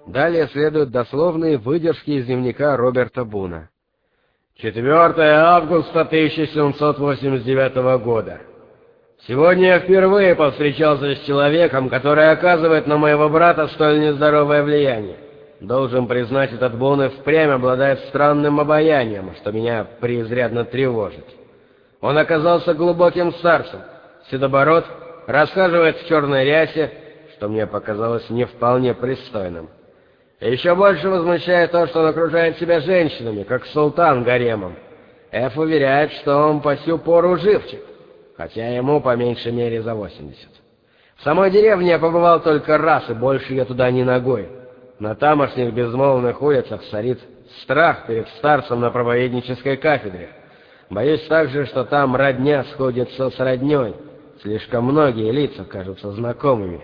Далее следуют дословные выдержки из дневника Роберта Буна. 4 августа 1789 года. Сегодня я впервые повстречался с человеком, который оказывает на моего брата столь нездоровое влияние. Должен признать, этот Бун и впрямь обладает странным обаянием, что меня преизрядно тревожит. Он оказался глубоким старцем, седобород, расхаживает в черной рясе, что мне показалось не вполне пристойным. Еще больше возмущает то, что он окружает себя женщинами, как султан гаремом. Эф уверяет, что он по сю пору живчик, хотя ему по меньшей мере за 80. В самой деревне я побывал только раз, и больше я туда не ногой. На тамошних безмолвных улицах царит страх перед старцем на проповеднической кафедре. Боюсь также, что там родня сходится с родней. Слишком многие лица кажутся знакомыми.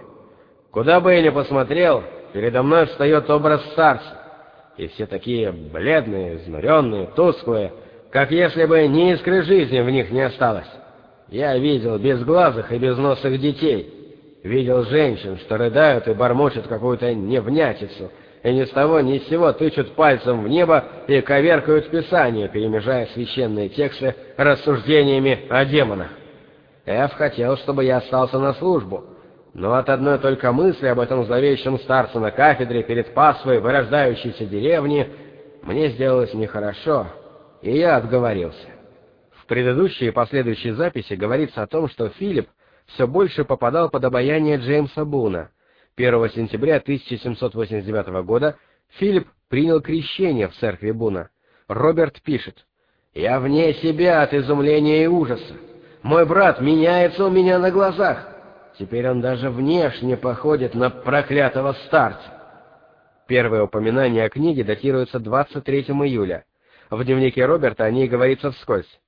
Куда бы я ни посмотрел, передо мной встает образ старца, и все такие бледные, изнуренные, тусклые, как если бы ни искры жизни в них не осталось. Я видел безглазых и безносых детей, видел женщин, что рыдают и бормочут какую-то невнятицу, и ни с того ни с сего тычут пальцем в небо и коверкают Писание, перемежая священные тексты рассуждениями о демонах. Эф хотел, чтобы я остался на службу, но от одной только мысли об этом зловещем старце на кафедре перед пасвой вырождающейся деревни мне сделалось нехорошо, и я отговорился. В предыдущей и последующей записи говорится о том, что Филипп все больше попадал под обаяние Джеймса Буна. 1 сентября 1789 года Филипп принял крещение в церкви Буна. Роберт пишет, «Я вне себя от изумления и ужаса. Мой брат меняется у меня на глазах. Теперь он даже внешне походит на проклятого старца. Первое упоминание о книге датируется 23 июля. В дневнике Роберта о ней говорится вскользь.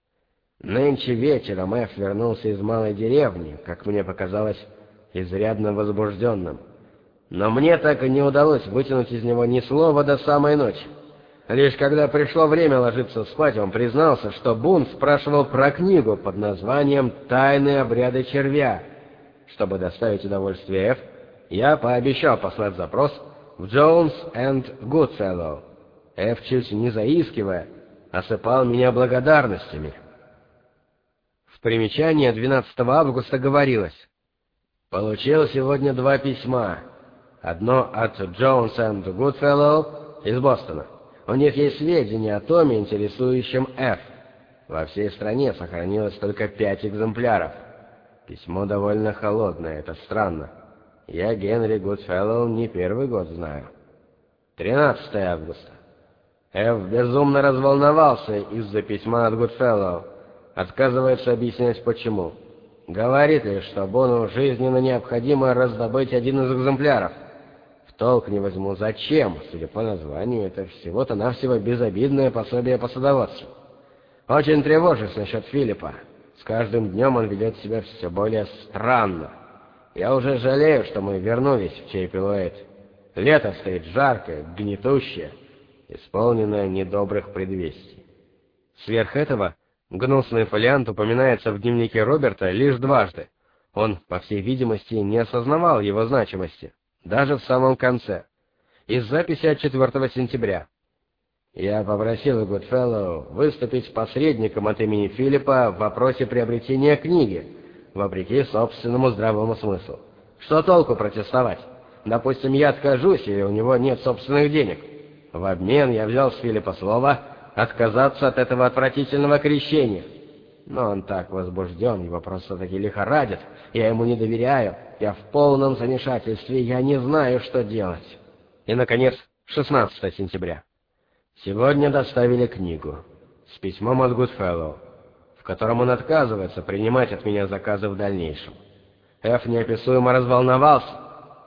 Нынче вечером Эф вернулся из малой деревни, как мне показалось, изрядно возбужденным. Но мне так и не удалось вытянуть из него ни слова до самой ночи. Лишь когда пришло время ложиться спать, он признался, что Бун спрашивал про книгу под названием «Тайные обряды червя», чтобы доставить удовольствие Ф, я пообещал послать запрос в Jones and Goodfellow. Ф, чуть не заискивая, осыпал меня благодарностями. В примечании 12 августа говорилось «Получил сегодня два письма. Одно от Jones and Goodfellow из Бостона. У них есть сведения о томе, интересующем Ф. Во всей стране сохранилось только пять экземпляров. Письмо довольно холодное, это странно. Я Генри Гудфеллоу не первый год знаю. 13 августа. Эф безумно разволновался из-за письма от Гудфеллоу. Отказывается объяснять почему. Говорит лишь, что Бону жизненно необходимо раздобыть один из экземпляров. В толк не возьму, зачем, судя по названию, это всего-то навсего безобидное пособие по садоводству. Очень тревожусь насчет Филиппа. С каждым днем он ведет себя все более странно. Я уже жалею, что мы вернулись в Чейпилуэйт. Лето стоит жаркое, гнетущее, исполненное недобрых предвестий. Сверх этого, гнусный фолиант упоминается в дневнике Роберта лишь дважды. Он, по всей видимости, не осознавал его значимости, даже в самом конце. Из записи от 4 сентября. Я попросил Гудфеллоу выступить посредником от имени Филиппа в вопросе приобретения книги, вопреки собственному здравому смыслу. Что толку протестовать? Допустим, я откажусь, или у него нет собственных денег. В обмен я взял с Филиппа слово отказаться от этого отвратительного крещения. Но он так возбужден, его просто-таки лихорадит. Я ему не доверяю. Я в полном замешательстве, я не знаю, что делать. И, наконец, 16 сентября. Сегодня доставили книгу с письмом от Гудфеллоу, в котором он отказывается принимать от меня заказы в дальнейшем. Эф неописуемо разволновался,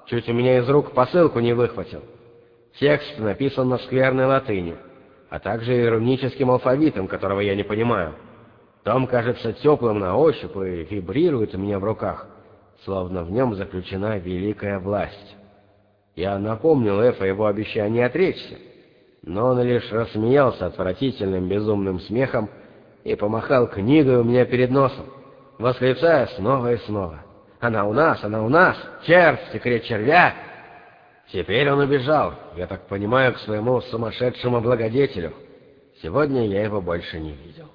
чуть у меня из рук посылку не выхватил. Текст написан на скверной латыни, а также руническим алфавитом, которого я не понимаю. Том кажется теплым на ощупь и вибрирует у меня в руках, словно в нем заключена великая власть. Я напомнил Эфа его обещание отречься, но он лишь рассмеялся отвратительным безумным смехом и помахал книгой у меня перед носом, восклицая снова и снова. «Она у нас! Она у нас! Червь! Секрет червя!» Теперь он убежал, я так понимаю, к своему сумасшедшему благодетелю. Сегодня я его больше не видел.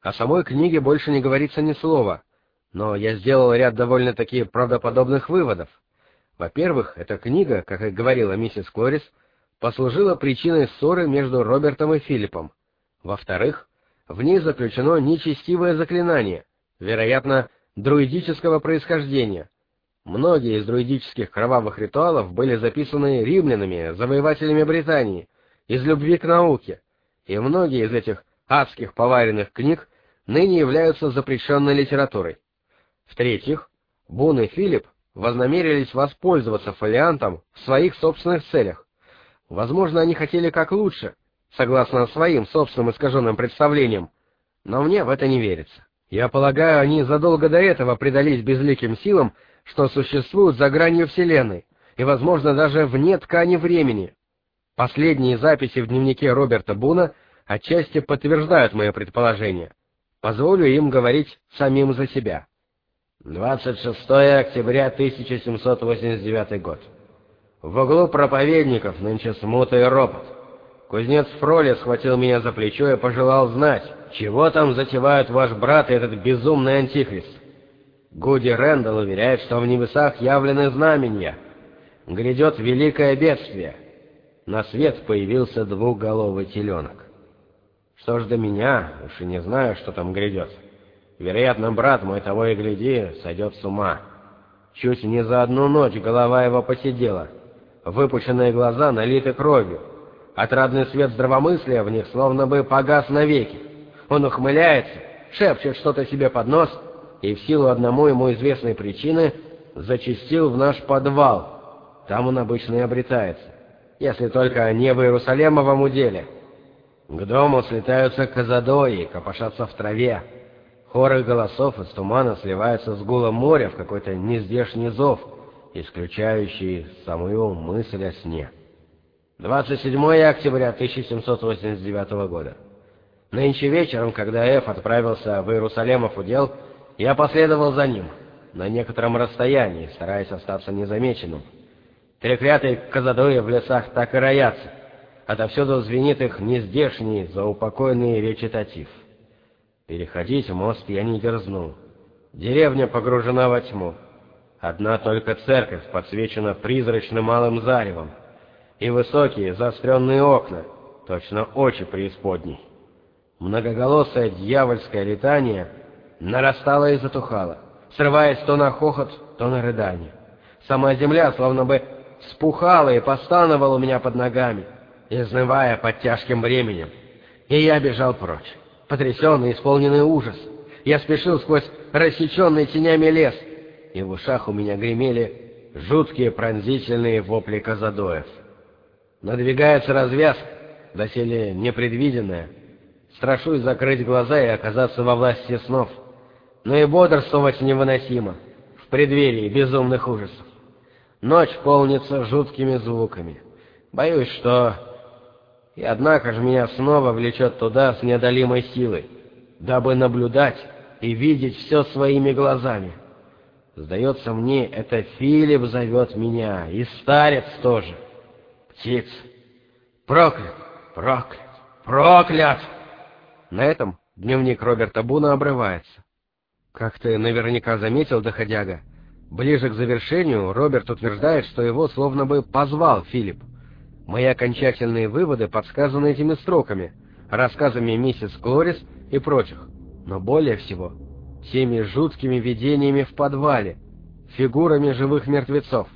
О самой книге больше не говорится ни слова, но я сделал ряд довольно-таки правдоподобных выводов. Во-первых, эта книга, как и говорила миссис Клорис, послужила причиной ссоры между Робертом и Филиппом. Во-вторых, в ней заключено нечестивое заклинание, вероятно, друидического происхождения, Многие из друидических кровавых ритуалов были записаны римлянами, завоевателями Британии, из любви к науке, и многие из этих адских поваренных книг ныне являются запрещенной литературой. В-третьих, Бун и Филипп вознамерились воспользоваться фолиантом в своих собственных целях. Возможно, они хотели как лучше, согласно своим собственным искаженным представлениям, но мне в это не верится. Я полагаю, они задолго до этого предались безликим силам, что существуют за гранью Вселенной и, возможно, даже вне ткани времени. Последние записи в дневнике Роберта Буна отчасти подтверждают мое предположение. Позволю им говорить самим за себя. 26 октября 1789 год. В углу проповедников нынче смута и ропот. Кузнец Фроли схватил меня за плечо и пожелал знать, чего там затевают ваш брат и этот безумный антихрист. Гуди Рэндалл уверяет, что в небесах явлены знамения. Грядет великое бедствие. На свет появился двухголовый теленок. Что ж до меня, уж и не знаю, что там грядет. Вероятно, брат мой того и гляди, сойдет с ума. Чуть не за одну ночь голова его посидела. Выпученные глаза налиты кровью. Отрадный свет здравомыслия в них словно бы погас навеки. Он ухмыляется, шепчет что-то себе под нос — и в силу одному ему известной причины зачастил в наш подвал. Там он обычно и обретается, если только не в Иерусалимовом уделе. К дому слетаются казадои, копошатся в траве. Хоры голосов из тумана сливаются с гулом моря в какой-то нездешний зов, исключающий самую мысль о сне. 27 октября 1789 года. Нынче вечером, когда Эф отправился в Иерусалимов удел, я последовал за ним, на некотором расстоянии, стараясь остаться незамеченным. Треклятые казадои в лесах так и роятся. Отовсюду звенит их нездешний, заупокойный речитатив. Переходить мост я не дерзнул. Деревня погружена во тьму. Одна только церковь подсвечена призрачным малым заревом. И высокие заостренные окна, точно очи преисподней. Многоголосое дьявольское летание — нарастала и затухала, срываясь то на хохот, то на рыдание. Сама земля словно бы спухала и постановала у меня под ногами, изнывая под тяжким бременем. И я бежал прочь, потрясенный, исполненный ужас. Я спешил сквозь рассеченный тенями лес, и в ушах у меня гремели жуткие пронзительные вопли казадоев. Надвигается развязка, доселе непредвиденная. Страшусь закрыть глаза и оказаться во власти снов но и бодрствовать невыносимо в преддверии безумных ужасов. Ночь полнится жуткими звуками. Боюсь, что... И однако же меня снова влечет туда с неодолимой силой, дабы наблюдать и видеть все своими глазами. Сдается мне, это Филипп зовет меня, и старец тоже. Птиц. Проклят, проклят, проклят! На этом дневник Роберта Буна обрывается. Как ты наверняка заметил, доходяга, ближе к завершению Роберт утверждает, что его словно бы позвал Филипп. Мои окончательные выводы подсказаны этими строками, рассказами миссис Глорис и прочих. но более всего теми жуткими видениями в подвале, фигурами живых мертвецов.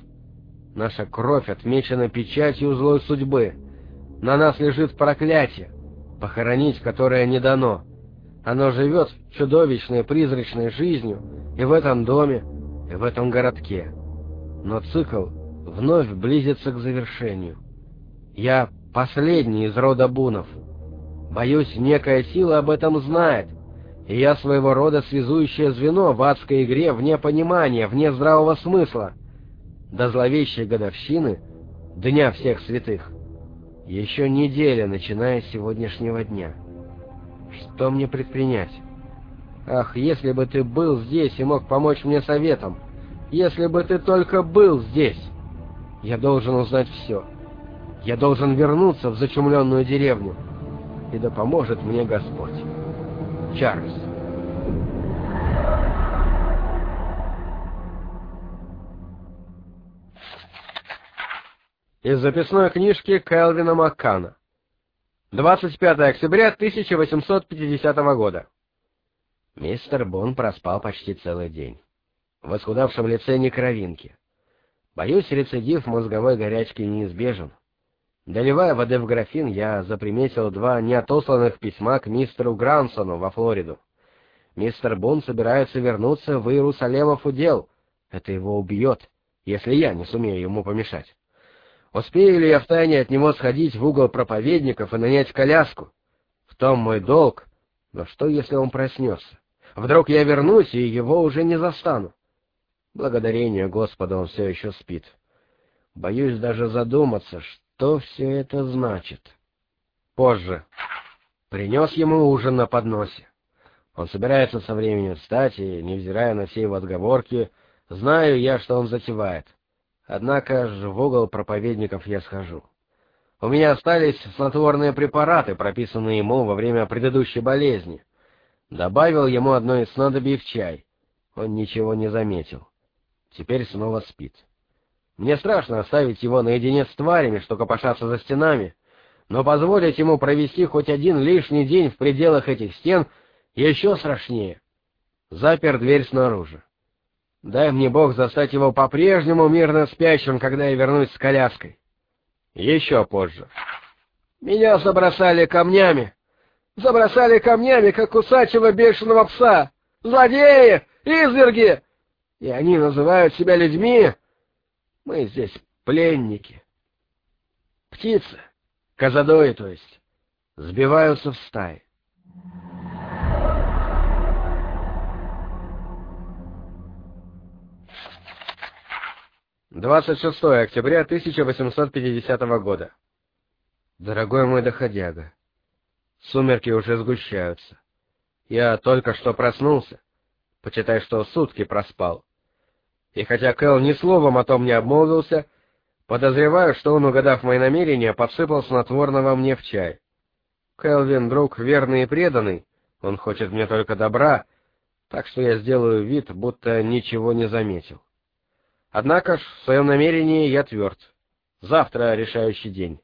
Наша кровь отмечена печатью злой судьбы. На нас лежит проклятие, похоронить которое не дано. Оно живет чудовищной призрачной жизнью и в этом доме, и в этом городке. Но цикл вновь близится к завершению. Я последний из рода бунов. Боюсь, некая сила об этом знает, и я своего рода связующее звено в адской игре вне понимания, вне здравого смысла. До зловещей годовщины, Дня всех святых, еще неделя, начиная с сегодняшнего дня. Что мне предпринять? Ах, если бы ты был здесь и мог помочь мне советом! Если бы ты только был здесь! Я должен узнать все. Я должен вернуться в зачумленную деревню. И да поможет мне Господь. Чарльз. Из записной книжки Кэлвина Маккана. 25 октября 1850 года. Мистер Бон проспал почти целый день. В исхудавшем лице не кровинки. Боюсь, рецидив мозговой горячки неизбежен. Доливая воды в графин, я заприметил два неотосланных письма к мистеру Грансону во Флориду. Мистер Бон собирается вернуться в Иерусалемов удел. Это его убьет, если я не сумею ему помешать. Успею ли я втайне от него сходить в угол проповедников и нанять коляску? В том мой долг. Но что, если он проснется? Вдруг я вернусь, и его уже не застану? Благодарение Господу он все еще спит. Боюсь даже задуматься, что все это значит. Позже. Принес ему ужин на подносе. Он собирается со временем встать, и, невзирая на все его отговорки, знаю я, что он затевает. Однако ж в угол проповедников я схожу. У меня остались снотворные препараты, прописанные ему во время предыдущей болезни. Добавил ему одно из снадобий в чай. Он ничего не заметил. Теперь снова спит. Мне страшно оставить его наедине с тварями, что копошатся за стенами, но позволить ему провести хоть один лишний день в пределах этих стен еще страшнее. Запер дверь снаружи. Дай мне Бог застать его по-прежнему мирно спящим, когда я вернусь с коляской. Еще позже. Меня забросали камнями. Забросали камнями, как кусачего бешеного пса. Злодеи! Изверги! И они называют себя людьми. Мы здесь пленники. Птицы, казадои, то есть, сбиваются в стаи. 26 октября 1850 года. Дорогой мой доходяга, сумерки уже сгущаются. Я только что проснулся, почитай, что сутки проспал. И хотя Кэл ни словом о том не обмолвился, подозреваю, что он, угадав мои намерения, подсыпал снотворного мне в чай. Кэлвин друг верный и преданный, он хочет мне только добра, так что я сделаю вид, будто ничего не заметил. Однако ж в своем намерении я тверд. Завтра решающий день.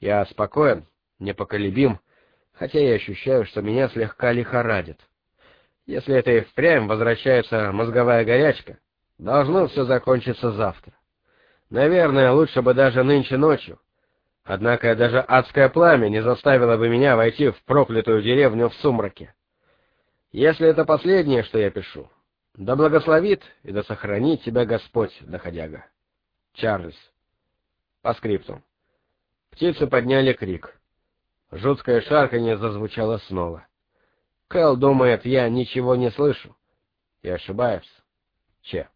Я спокоен, непоколебим, хотя и ощущаю, что меня слегка лихорадит. Если это и впрямь возвращается мозговая горячка, должно все закончиться завтра. Наверное, лучше бы даже нынче ночью. Однако даже адское пламя не заставило бы меня войти в проклятую деревню в сумраке. Если это последнее, что я пишу, да благословит и да сохранит тебя Господь, доходяга. Чарльз. По скрипту. Птицы подняли крик. Жуткое шарканье зазвучало снова. Кэл думает, я ничего не слышу. И ошибаюсь. Че.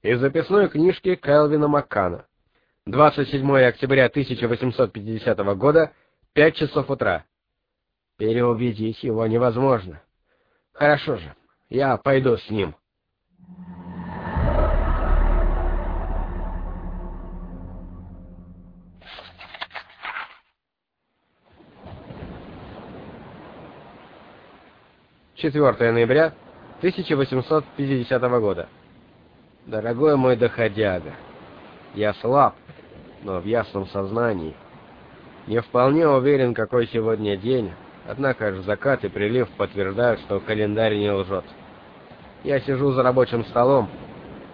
Из записной книжки Кэлвина Маккана. 27 октября 1850 года, 5 часов утра. Переубедить его невозможно. Хорошо же, я пойду с ним. Четвертое ноября 1850 года. Дорогой мой доходяга, я слаб, но в ясном сознании. Не вполне уверен, какой сегодня день, однако аж закат и прилив подтверждают, что календарь не лжет. Я сижу за рабочим столом.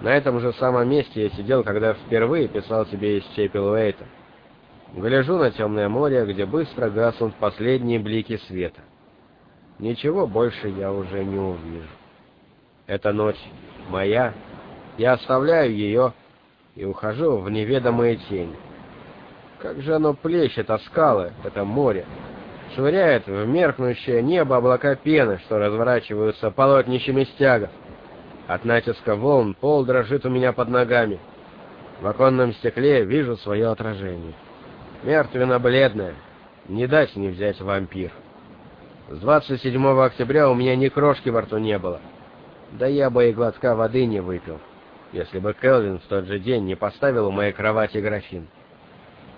На этом же самом месте я сидел, когда впервые писал тебе из Чеппелуэйта. Гляжу на темное море, где быстро гаснут последние блики света. Ничего больше я уже не увижу. Эта ночь моя, я оставляю ее и ухожу в неведомые тени. Как же оно плещет о скалы, это море, швыряет в меркнущее небо облака пены, что разворачиваются полотнищами стягов. От натиска волн пол дрожит у меня под ногами. В оконном стекле вижу свое отражение. Мертвенно-бледная, не дать не взять вампир. С 27 октября у меня ни крошки во рту не было. Да я бы и глотка воды не выпил, если бы Келвин в тот же день не поставил у моей кровати графин.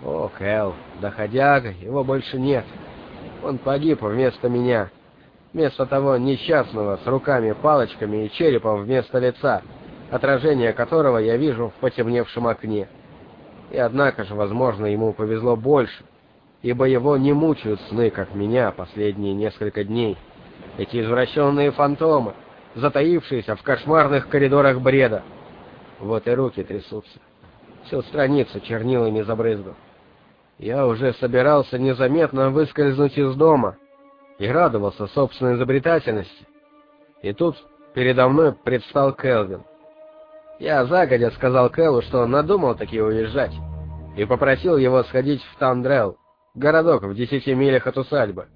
О, Кэл, доходяга, его больше нет. Он погиб вместо меня. Вместо того несчастного с руками-палочками и черепом вместо лица, отражение которого я вижу в потемневшем окне. И однако же, возможно, ему повезло больше, ибо его не мучают сны, как меня, последние несколько дней. Эти извращенные фантомы, затаившиеся в кошмарных коридорах бреда. Вот и руки трясутся. Всю страницу чернилами забрызгал. Я уже собирался незаметно выскользнуть из дома и радовался собственной изобретательности. И тут передо мной предстал Келвин. Я загодя сказал Кэлу, что надумал таки уезжать, и попросил его сходить в Тандрел, городок в десяти милях от усадьбы,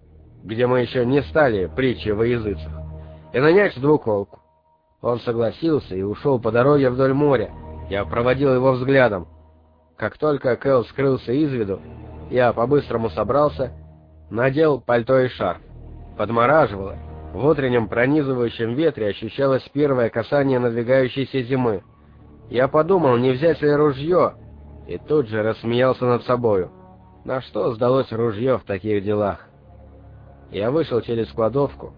где мы еще не стали притчей во языцах, и нанять двуколку. Он согласился и ушел по дороге вдоль моря. Я проводил его взглядом. Как только Кэл скрылся из виду, я по-быстрому собрался, надел пальто и шарф. Подмораживало. В утреннем пронизывающем ветре ощущалось первое касание надвигающейся зимы. Я подумал, не взять ли ружье, и тут же рассмеялся над собою. На что сдалось ружье в таких делах? Я вышел через кладовку,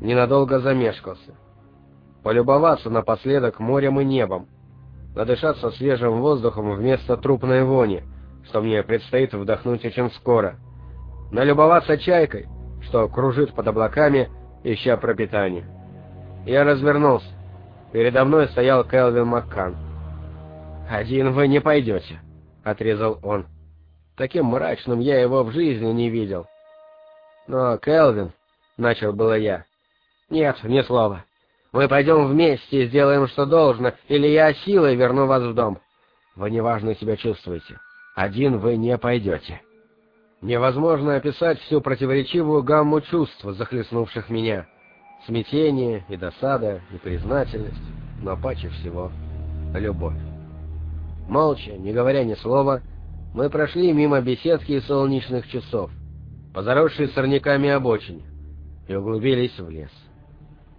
ненадолго замешкался. Полюбоваться напоследок морем и небом, надышаться свежим воздухом вместо трупной вони, что мне предстоит вдохнуть очень скоро, налюбоваться чайкой, что кружит под облаками, ища пропитание. Я развернулся. Передо мной стоял Келвин Маккан. «Один вы не пойдете», — отрезал он. Таким мрачным я его в жизни не видел. «Но, Келвин», — начал было я. «Нет, ни слова. Мы пойдем вместе и сделаем, что должно, или я силой верну вас в дом. Вы неважно себя чувствуете. Один вы не пойдете». Невозможно описать всю противоречивую гамму чувств, захлестнувших меня. Смятение и досада, и признательность, но паче всего любовь. Молча, не говоря ни слова, мы прошли мимо беседки и солнечных часов, по заросшей сорняками обочине, и углубились в лес.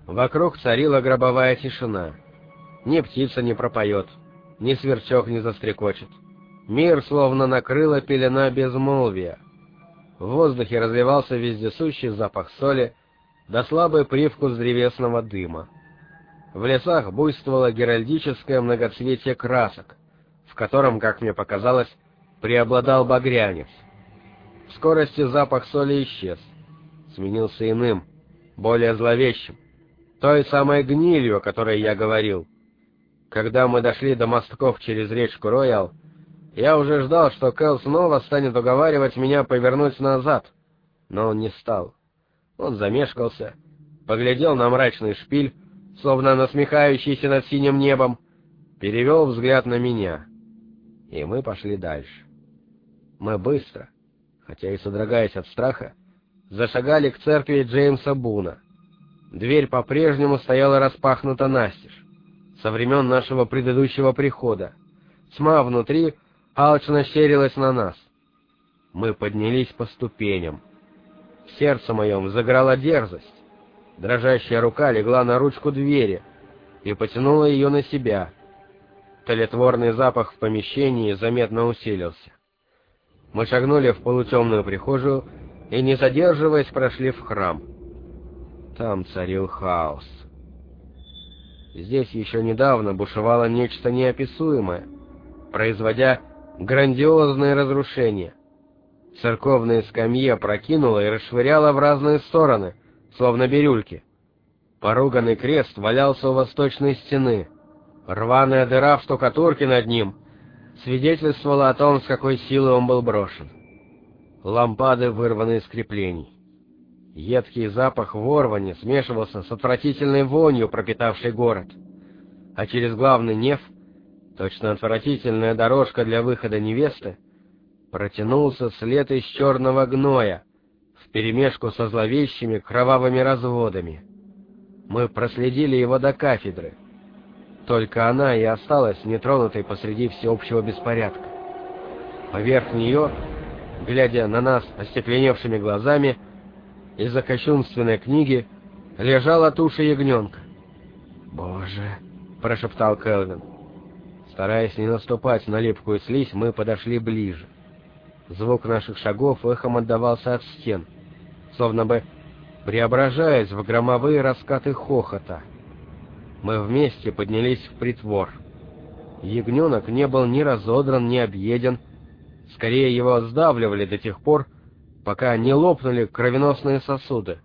Вокруг царила гробовая тишина. Ни птица не пропоет, ни сверчок не застрекочет. Мир словно накрыла пелена безмолвия. В воздухе разливался вездесущий запах соли, да слабый привкус древесного дыма. В лесах буйствовало геральдическое многоцветие красок, в котором, как мне показалось, преобладал багрянец. В скорости запах соли исчез, сменился иным, более зловещим, той самой гнилью, о которой я говорил. Когда мы дошли до мостков через речку Роял, я уже ждал, что Кэл снова станет уговаривать меня повернуть назад, но он не стал. Он замешкался, поглядел на мрачный шпиль, словно насмехающийся над синим небом, перевел взгляд на меня, и мы пошли дальше. Мы быстро, хотя и содрогаясь от страха, зашагали к церкви Джеймса Буна. Дверь по-прежнему стояла распахнута настежь, со времен нашего предыдущего прихода. Тьма внутри алчно щерилась на нас. Мы поднялись по ступеням. В сердце моем заграла дерзость. Дрожащая рука легла на ручку двери и потянула ее на себя. Толетворный запах в помещении заметно усилился. Мы шагнули в полутемную прихожую и, не задерживаясь, прошли в храм. Там царил хаос. Здесь еще недавно бушевало нечто неописуемое, производя Грандиозные разрушения. Церковные скамьи опрокинуло и расшвыряло в разные стороны, словно бирюльки. Поруганный крест валялся у восточной стены. Рваная дыра в штукатурке над ним свидетельствовала о том, с какой силой он был брошен. Лампады вырваны из креплений. Едкий запах ворвани смешивался с отвратительной вонью, пропитавшей город. А через главный неф, точно отвратительная дорожка для выхода невесты, протянулся след из черного гноя, вперемешку со зловещими кровавыми разводами. Мы проследили его до кафедры. Только она и осталась нетронутой посреди всеобщего беспорядка. Поверх нее, глядя на нас остекленевшими глазами, из-за кощунственной книги лежала туша ягненка. «Боже!» — прошептал Келвин. Стараясь не наступать на липкую слизь, мы подошли ближе. Звук наших шагов эхом отдавался от стен, словно бы преображаясь в громовые раскаты хохота. Мы вместе поднялись в притвор. Ягненок не был ни разодран, ни объеден. Скорее его сдавливали до тех пор, пока не лопнули кровеносные сосуды.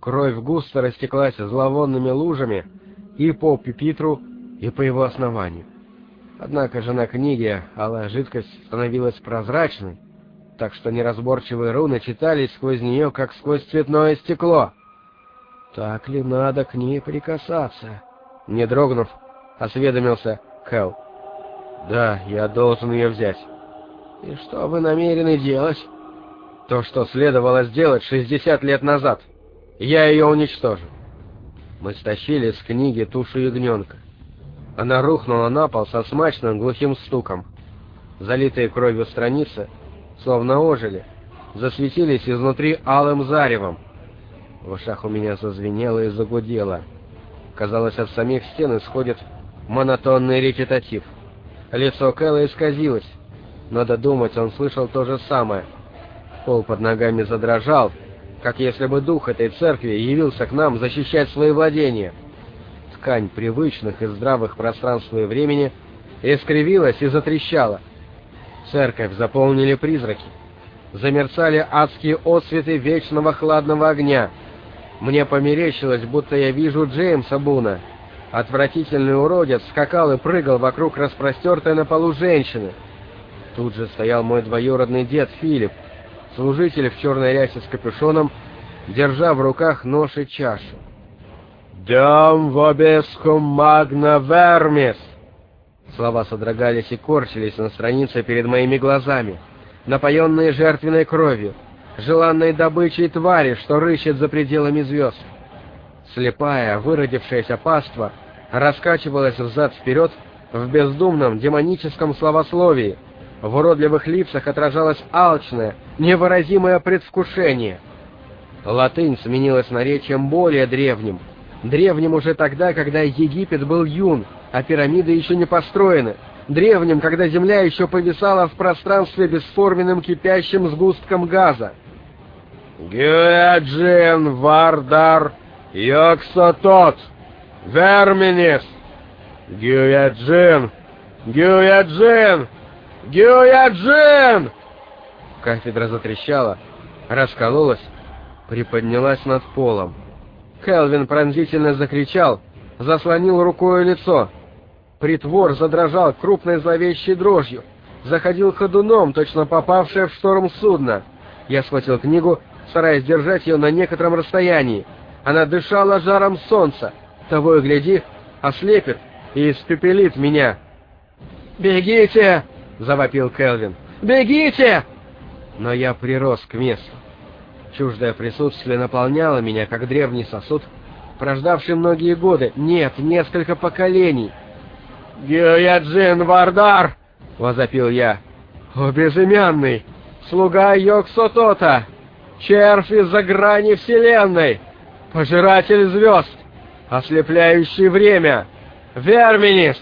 Кровь густо растеклась зловонными лужами и по пюпитру, и по его основанию. Однако же на книге алая жидкость становилась прозрачной, так что неразборчивые руны читались сквозь нее, как сквозь цветное стекло. «Так ли надо к ней прикасаться?» Не дрогнув, осведомился Хелл. «Да, я должен ее взять». «И что вы намерены делать?» То, что следовало сделать 60 лет назад. Я ее уничтожу. Мы стащили с книги тушу ягненка. Она рухнула на пол со смачным глухим стуком. Залитые кровью страницы, словно ожили, засветились изнутри алым заревом. В ушах у меня зазвенело и загудело. Казалось, от самих стен исходит монотонный речитатив. Лицо Кэлла исказилось. Надо думать, он слышал то же самое — Пол под ногами задрожал, как если бы дух этой церкви явился к нам защищать свои владения. Ткань привычных и здравых пространства и времени искривилась и затрещала. Церковь заполнили призраки. Замерцали адские отсветы вечного хладного огня. Мне померещилось, будто я вижу Джеймса Буна. Отвратительный уродец скакал и прыгал вокруг распростертой на полу женщины. Тут же стоял мой двоюродный дед Филипп, служитель в черной рясе с капюшоном, держа в руках нож и чашу. «Дам вобескум магна вермис!» Слова содрогались и корчились на странице перед моими глазами, напоенные жертвенной кровью, желанной добычей твари, что рыщет за пределами звезд. Слепая, выродившаяся паства раскачивалась взад-вперед в бездумном демоническом словословии — в уродливых лицах отражалось алчное, невыразимое предвкушение. Латынь сменилась наречием более древним. Древним уже тогда, когда Египет был юн, а пирамиды еще не построены. Древним, когда земля еще повисала в пространстве бесформенным кипящим сгустком газа. «Гюэджин Вардар Йоксотот! Верминис! Гюэджин! Гюэджин!» «Гюяджин!» Кафедра затрещала, раскололась, приподнялась над полом. Келвин пронзительно закричал, заслонил рукой лицо. Притвор задрожал крупной зловещей дрожью, заходил ходуном, точно попавшее в шторм судно. Я схватил книгу, стараясь держать ее на некотором расстоянии. Она дышала жаром солнца, того и гляди, ослепит и испепелит меня. «Бегите!» завопил Келвин. «Бегите!» Но я прирос к месту. Чуждое присутствие наполняло меня, как древний сосуд, прождавший многие годы, нет, несколько поколений. «Гюяджин Вардар!» — возопил я. «О, безымянный! Слуга Йоксотота! Червь из-за грани вселенной! Пожиратель звезд! Ослепляющий время! Верминис!»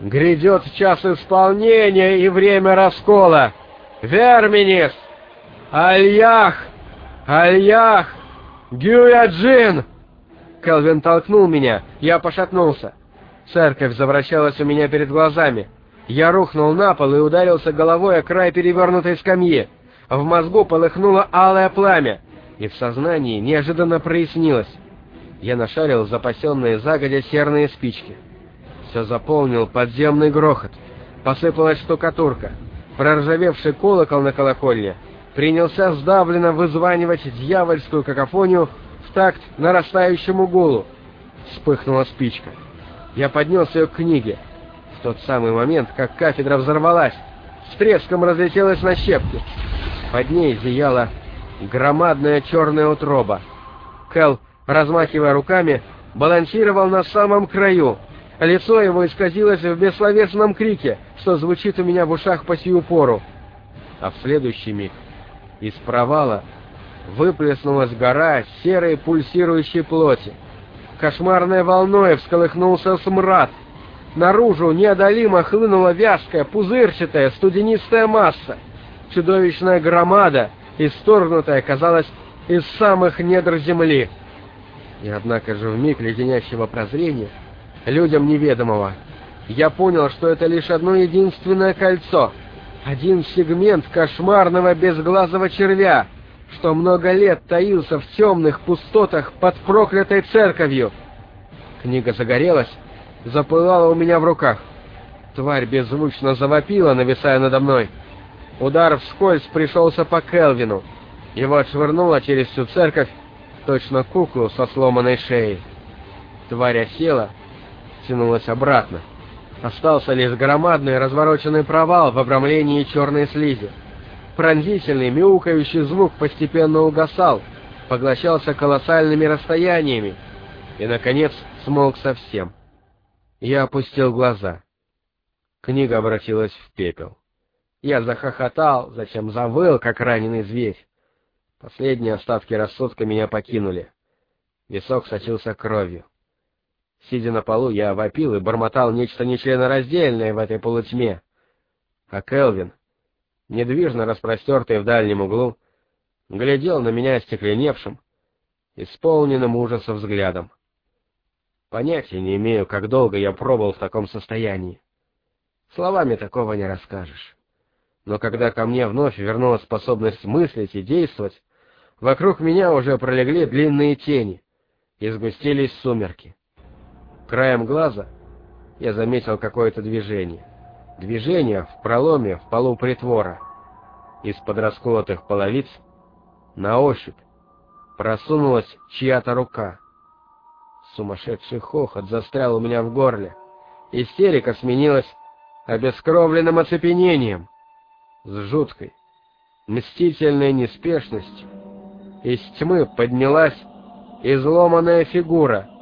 Грядет час исполнения и время раскола. Верминис! Альях! Альях! Гюяджин! Келвин толкнул меня, я пошатнулся. Церковь завращалась у меня перед глазами. Я рухнул на пол и ударился головой о край перевернутой скамьи. В мозгу полыхнуло алое пламя, и в сознании неожиданно прояснилось. Я нашарил запасенные загодя серные спички. Все заполнил подземный грохот. Посыпалась штукатурка. Проржавевший колокол на колокольне принялся сдавленно вызванивать дьявольскую какофонию в такт нарастающему гулу. Вспыхнула спичка. Я поднес ее к книге. В тот самый момент, как кафедра взорвалась, с треском разлетелась на щепки. Под ней зияла громадная черная утроба. Кэл, размахивая руками, балансировал на самом краю. Лицо его исказилось в бессловесном крике, что звучит у меня в ушах по сию пору. А в следующий миг из провала выплеснулась гора серой пульсирующей плоти. Кошмарной волной всколыхнулся смрад. Наружу неодолимо хлынула вязкая, пузырчатая, студенистая масса. Чудовищная громада, исторгнутая, казалось, из самых недр земли. И однако же в миг леденящего прозрения, людям неведомого, я понял, что это лишь одно единственное кольцо, один сегмент кошмарного безглазого червя, что много лет таился в темных пустотах под проклятой церковью. Книга загорелась, запылала у меня в руках. Тварь беззвучно завопила, нависая надо мной. Удар вскользь пришелся по Келвину. Его отшвырнуло через всю церковь, точно куклу со сломанной шеей. Тварь осела, тянулась обратно. Остался лишь громадный развороченный провал в обрамлении черной слизи. Пронзительный, мяукающий звук постепенно угасал, поглощался колоссальными расстояниями и, наконец, смолк совсем. Я опустил глаза. Книга обратилась в пепел. Я захохотал, затем завыл, как раненый зверь. Последние остатки рассудка меня покинули. Висок сочился кровью. Сидя на полу, я вопил и бормотал нечто нечленораздельное в этой полутьме. А Келвин, недвижно распростертый в дальнем углу, глядел на меня остекленевшим, исполненным ужаса взглядом. Понятия не имею, как долго я пробыл в таком состоянии. Словами такого не расскажешь. Но когда ко мне вновь вернулась способность мыслить и действовать, вокруг меня уже пролегли длинные тени и сгустились сумерки. Краем глаза я заметил какое-то движение. Движение в проломе в полу притвора. Из-под расколотых половиц на ощупь просунулась чья-то рука. Сумасшедший хохот застрял у меня в горле. Истерика сменилась обескровленным оцепенением. С жуткой, мстительной неспешностью из тьмы поднялась изломанная фигура —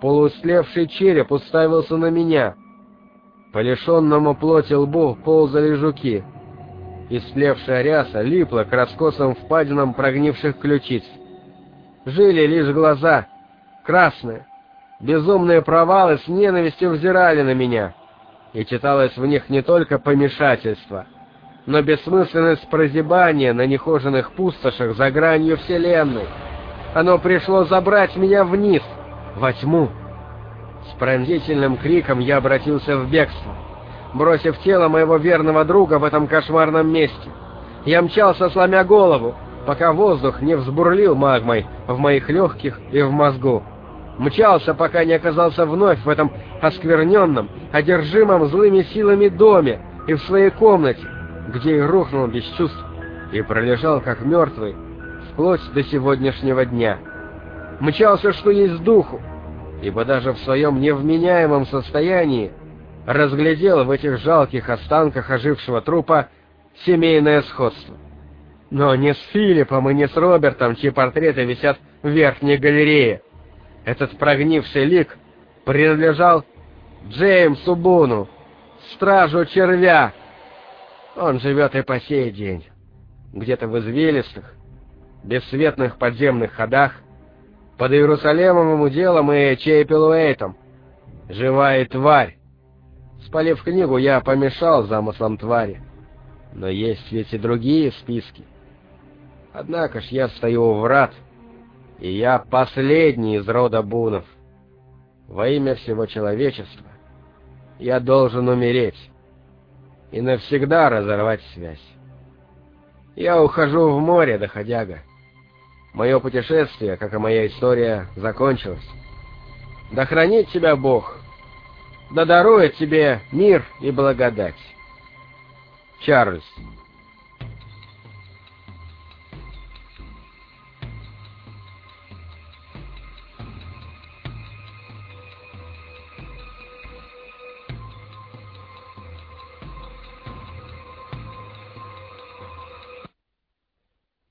Полуслевший череп уставился на меня. По лишенному плоти лбу ползали жуки. Истлевшая ряса липла к раскосам впадинам прогнивших ключиц. Жили лишь глаза, красные. Безумные провалы с ненавистью взирали на меня. И читалось в них не только помешательство, но бессмысленность прозябания на нехоженных пустошах за гранью Вселенной. Оно пришло забрать меня вниз — во тьму. С пронзительным криком я обратился в бегство, бросив тело моего верного друга в этом кошмарном месте. Я мчался, сломя голову, пока воздух не взбурлил магмой в моих легких и в мозгу. Мчался, пока не оказался вновь в этом оскверненном, одержимом злыми силами доме и в своей комнате, где и рухнул без чувств и пролежал как мертвый вплоть до сегодняшнего дня мчался, что есть духу, ибо даже в своем невменяемом состоянии разглядел в этих жалких останках ожившего трупа семейное сходство. Но не с Филиппом и не с Робертом, чьи портреты висят в верхней галерее. Этот прогнивший лик принадлежал Джеймсу Буну, стражу червя. Он живет и по сей день, где-то в извилистых, бесцветных подземных ходах, под Иерусалемом уделом и Чейпелуэйтом. Живая тварь. Спалив книгу, я помешал замыслам твари. Но есть ведь и другие списки. Однако ж я стою у врат, и я последний из рода бунов. Во имя всего человечества я должен умереть. И навсегда разорвать связь. Я ухожу в море, доходяга. Мое путешествие, как и моя история, закончилось. Да хранит тебя Бог, да дарует тебе мир и благодать. Чарльз.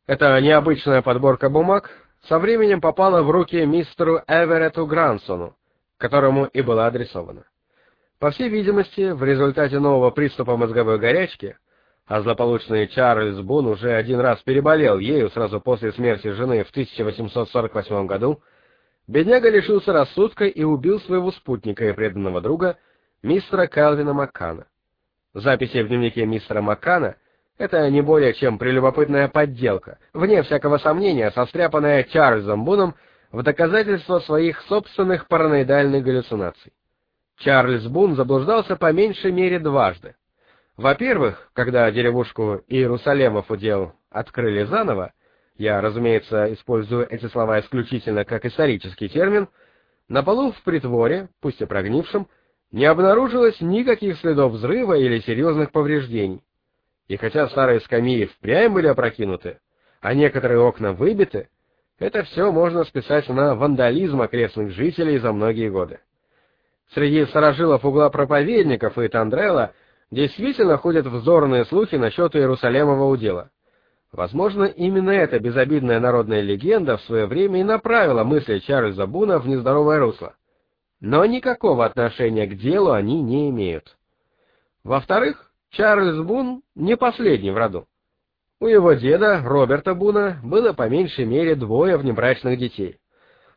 Эта необычная подборка бумаг со временем попала в руки мистеру Эверетту Грансону, которому и была адресована. По всей видимости, в результате нового приступа мозговой горячки, а злополучный Чарльз Бун уже один раз переболел ею сразу после смерти жены в 1848 году, бедняга лишился рассудка и убил своего спутника и преданного друга, мистера Калвина Маккана. Записи в дневнике мистера Маккана — это не более чем прелюбопытная подделка, вне всякого сомнения, состряпанная Чарльзом Буном в доказательство своих собственных параноидальных галлюцинаций. Чарльз Бун заблуждался по меньшей мере дважды. Во-первых, когда деревушку Иерусалимов удел открыли заново, я, разумеется, использую эти слова исключительно как исторический термин, на полу в притворе, пусть и прогнившем, не обнаружилось никаких следов взрыва или серьезных повреждений. И хотя старые скамьи впрямь были опрокинуты, а некоторые окна выбиты, это все можно списать на вандализм окрестных жителей за многие годы. Среди старожилов угла проповедников и Тандрела действительно ходят взорные слухи насчет Иерусалимового удела. Возможно, именно эта безобидная народная легенда в свое время и направила мысли Чарльза Буна в нездоровое русло. Но никакого отношения к делу они не имеют. Во-вторых, Чарльз Бун не последний в роду. У его деда, Роберта Буна, было по меньшей мере двое внебрачных детей.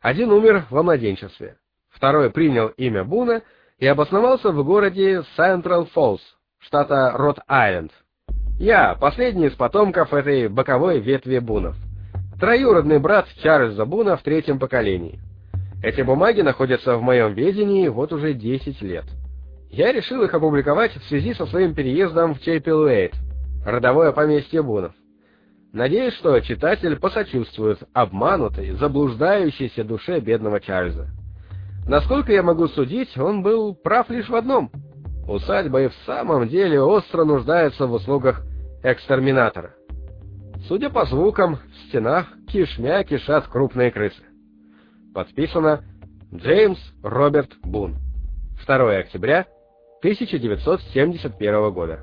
Один умер во младенчестве, второй принял имя Буна и обосновался в городе Централ Фоллс, штата Рот-Айленд. Я последний из потомков этой боковой ветви Бунов. Троюродный брат Чарльза Буна в третьем поколении. Эти бумаги находятся в моем ведении вот уже 10 лет. Я решил их опубликовать в связи со своим переездом в Чейпелуэйт, родовое поместье Бунов. Надеюсь, что читатель посочувствует обманутой, заблуждающейся душе бедного Чарльза. Насколько я могу судить, он был прав лишь в одном. Усадьба и в самом деле остро нуждается в услугах экстерминатора. Судя по звукам, в стенах кишмя кишат крупные крысы. Подписано Джеймс Роберт Бун. 2 октября 1971 года.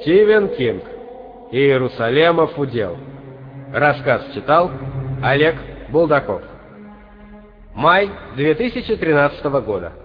Стивен Кинг. Иерусалимов удел. Рассказ читал Олег Булдаков. Май 2013 года.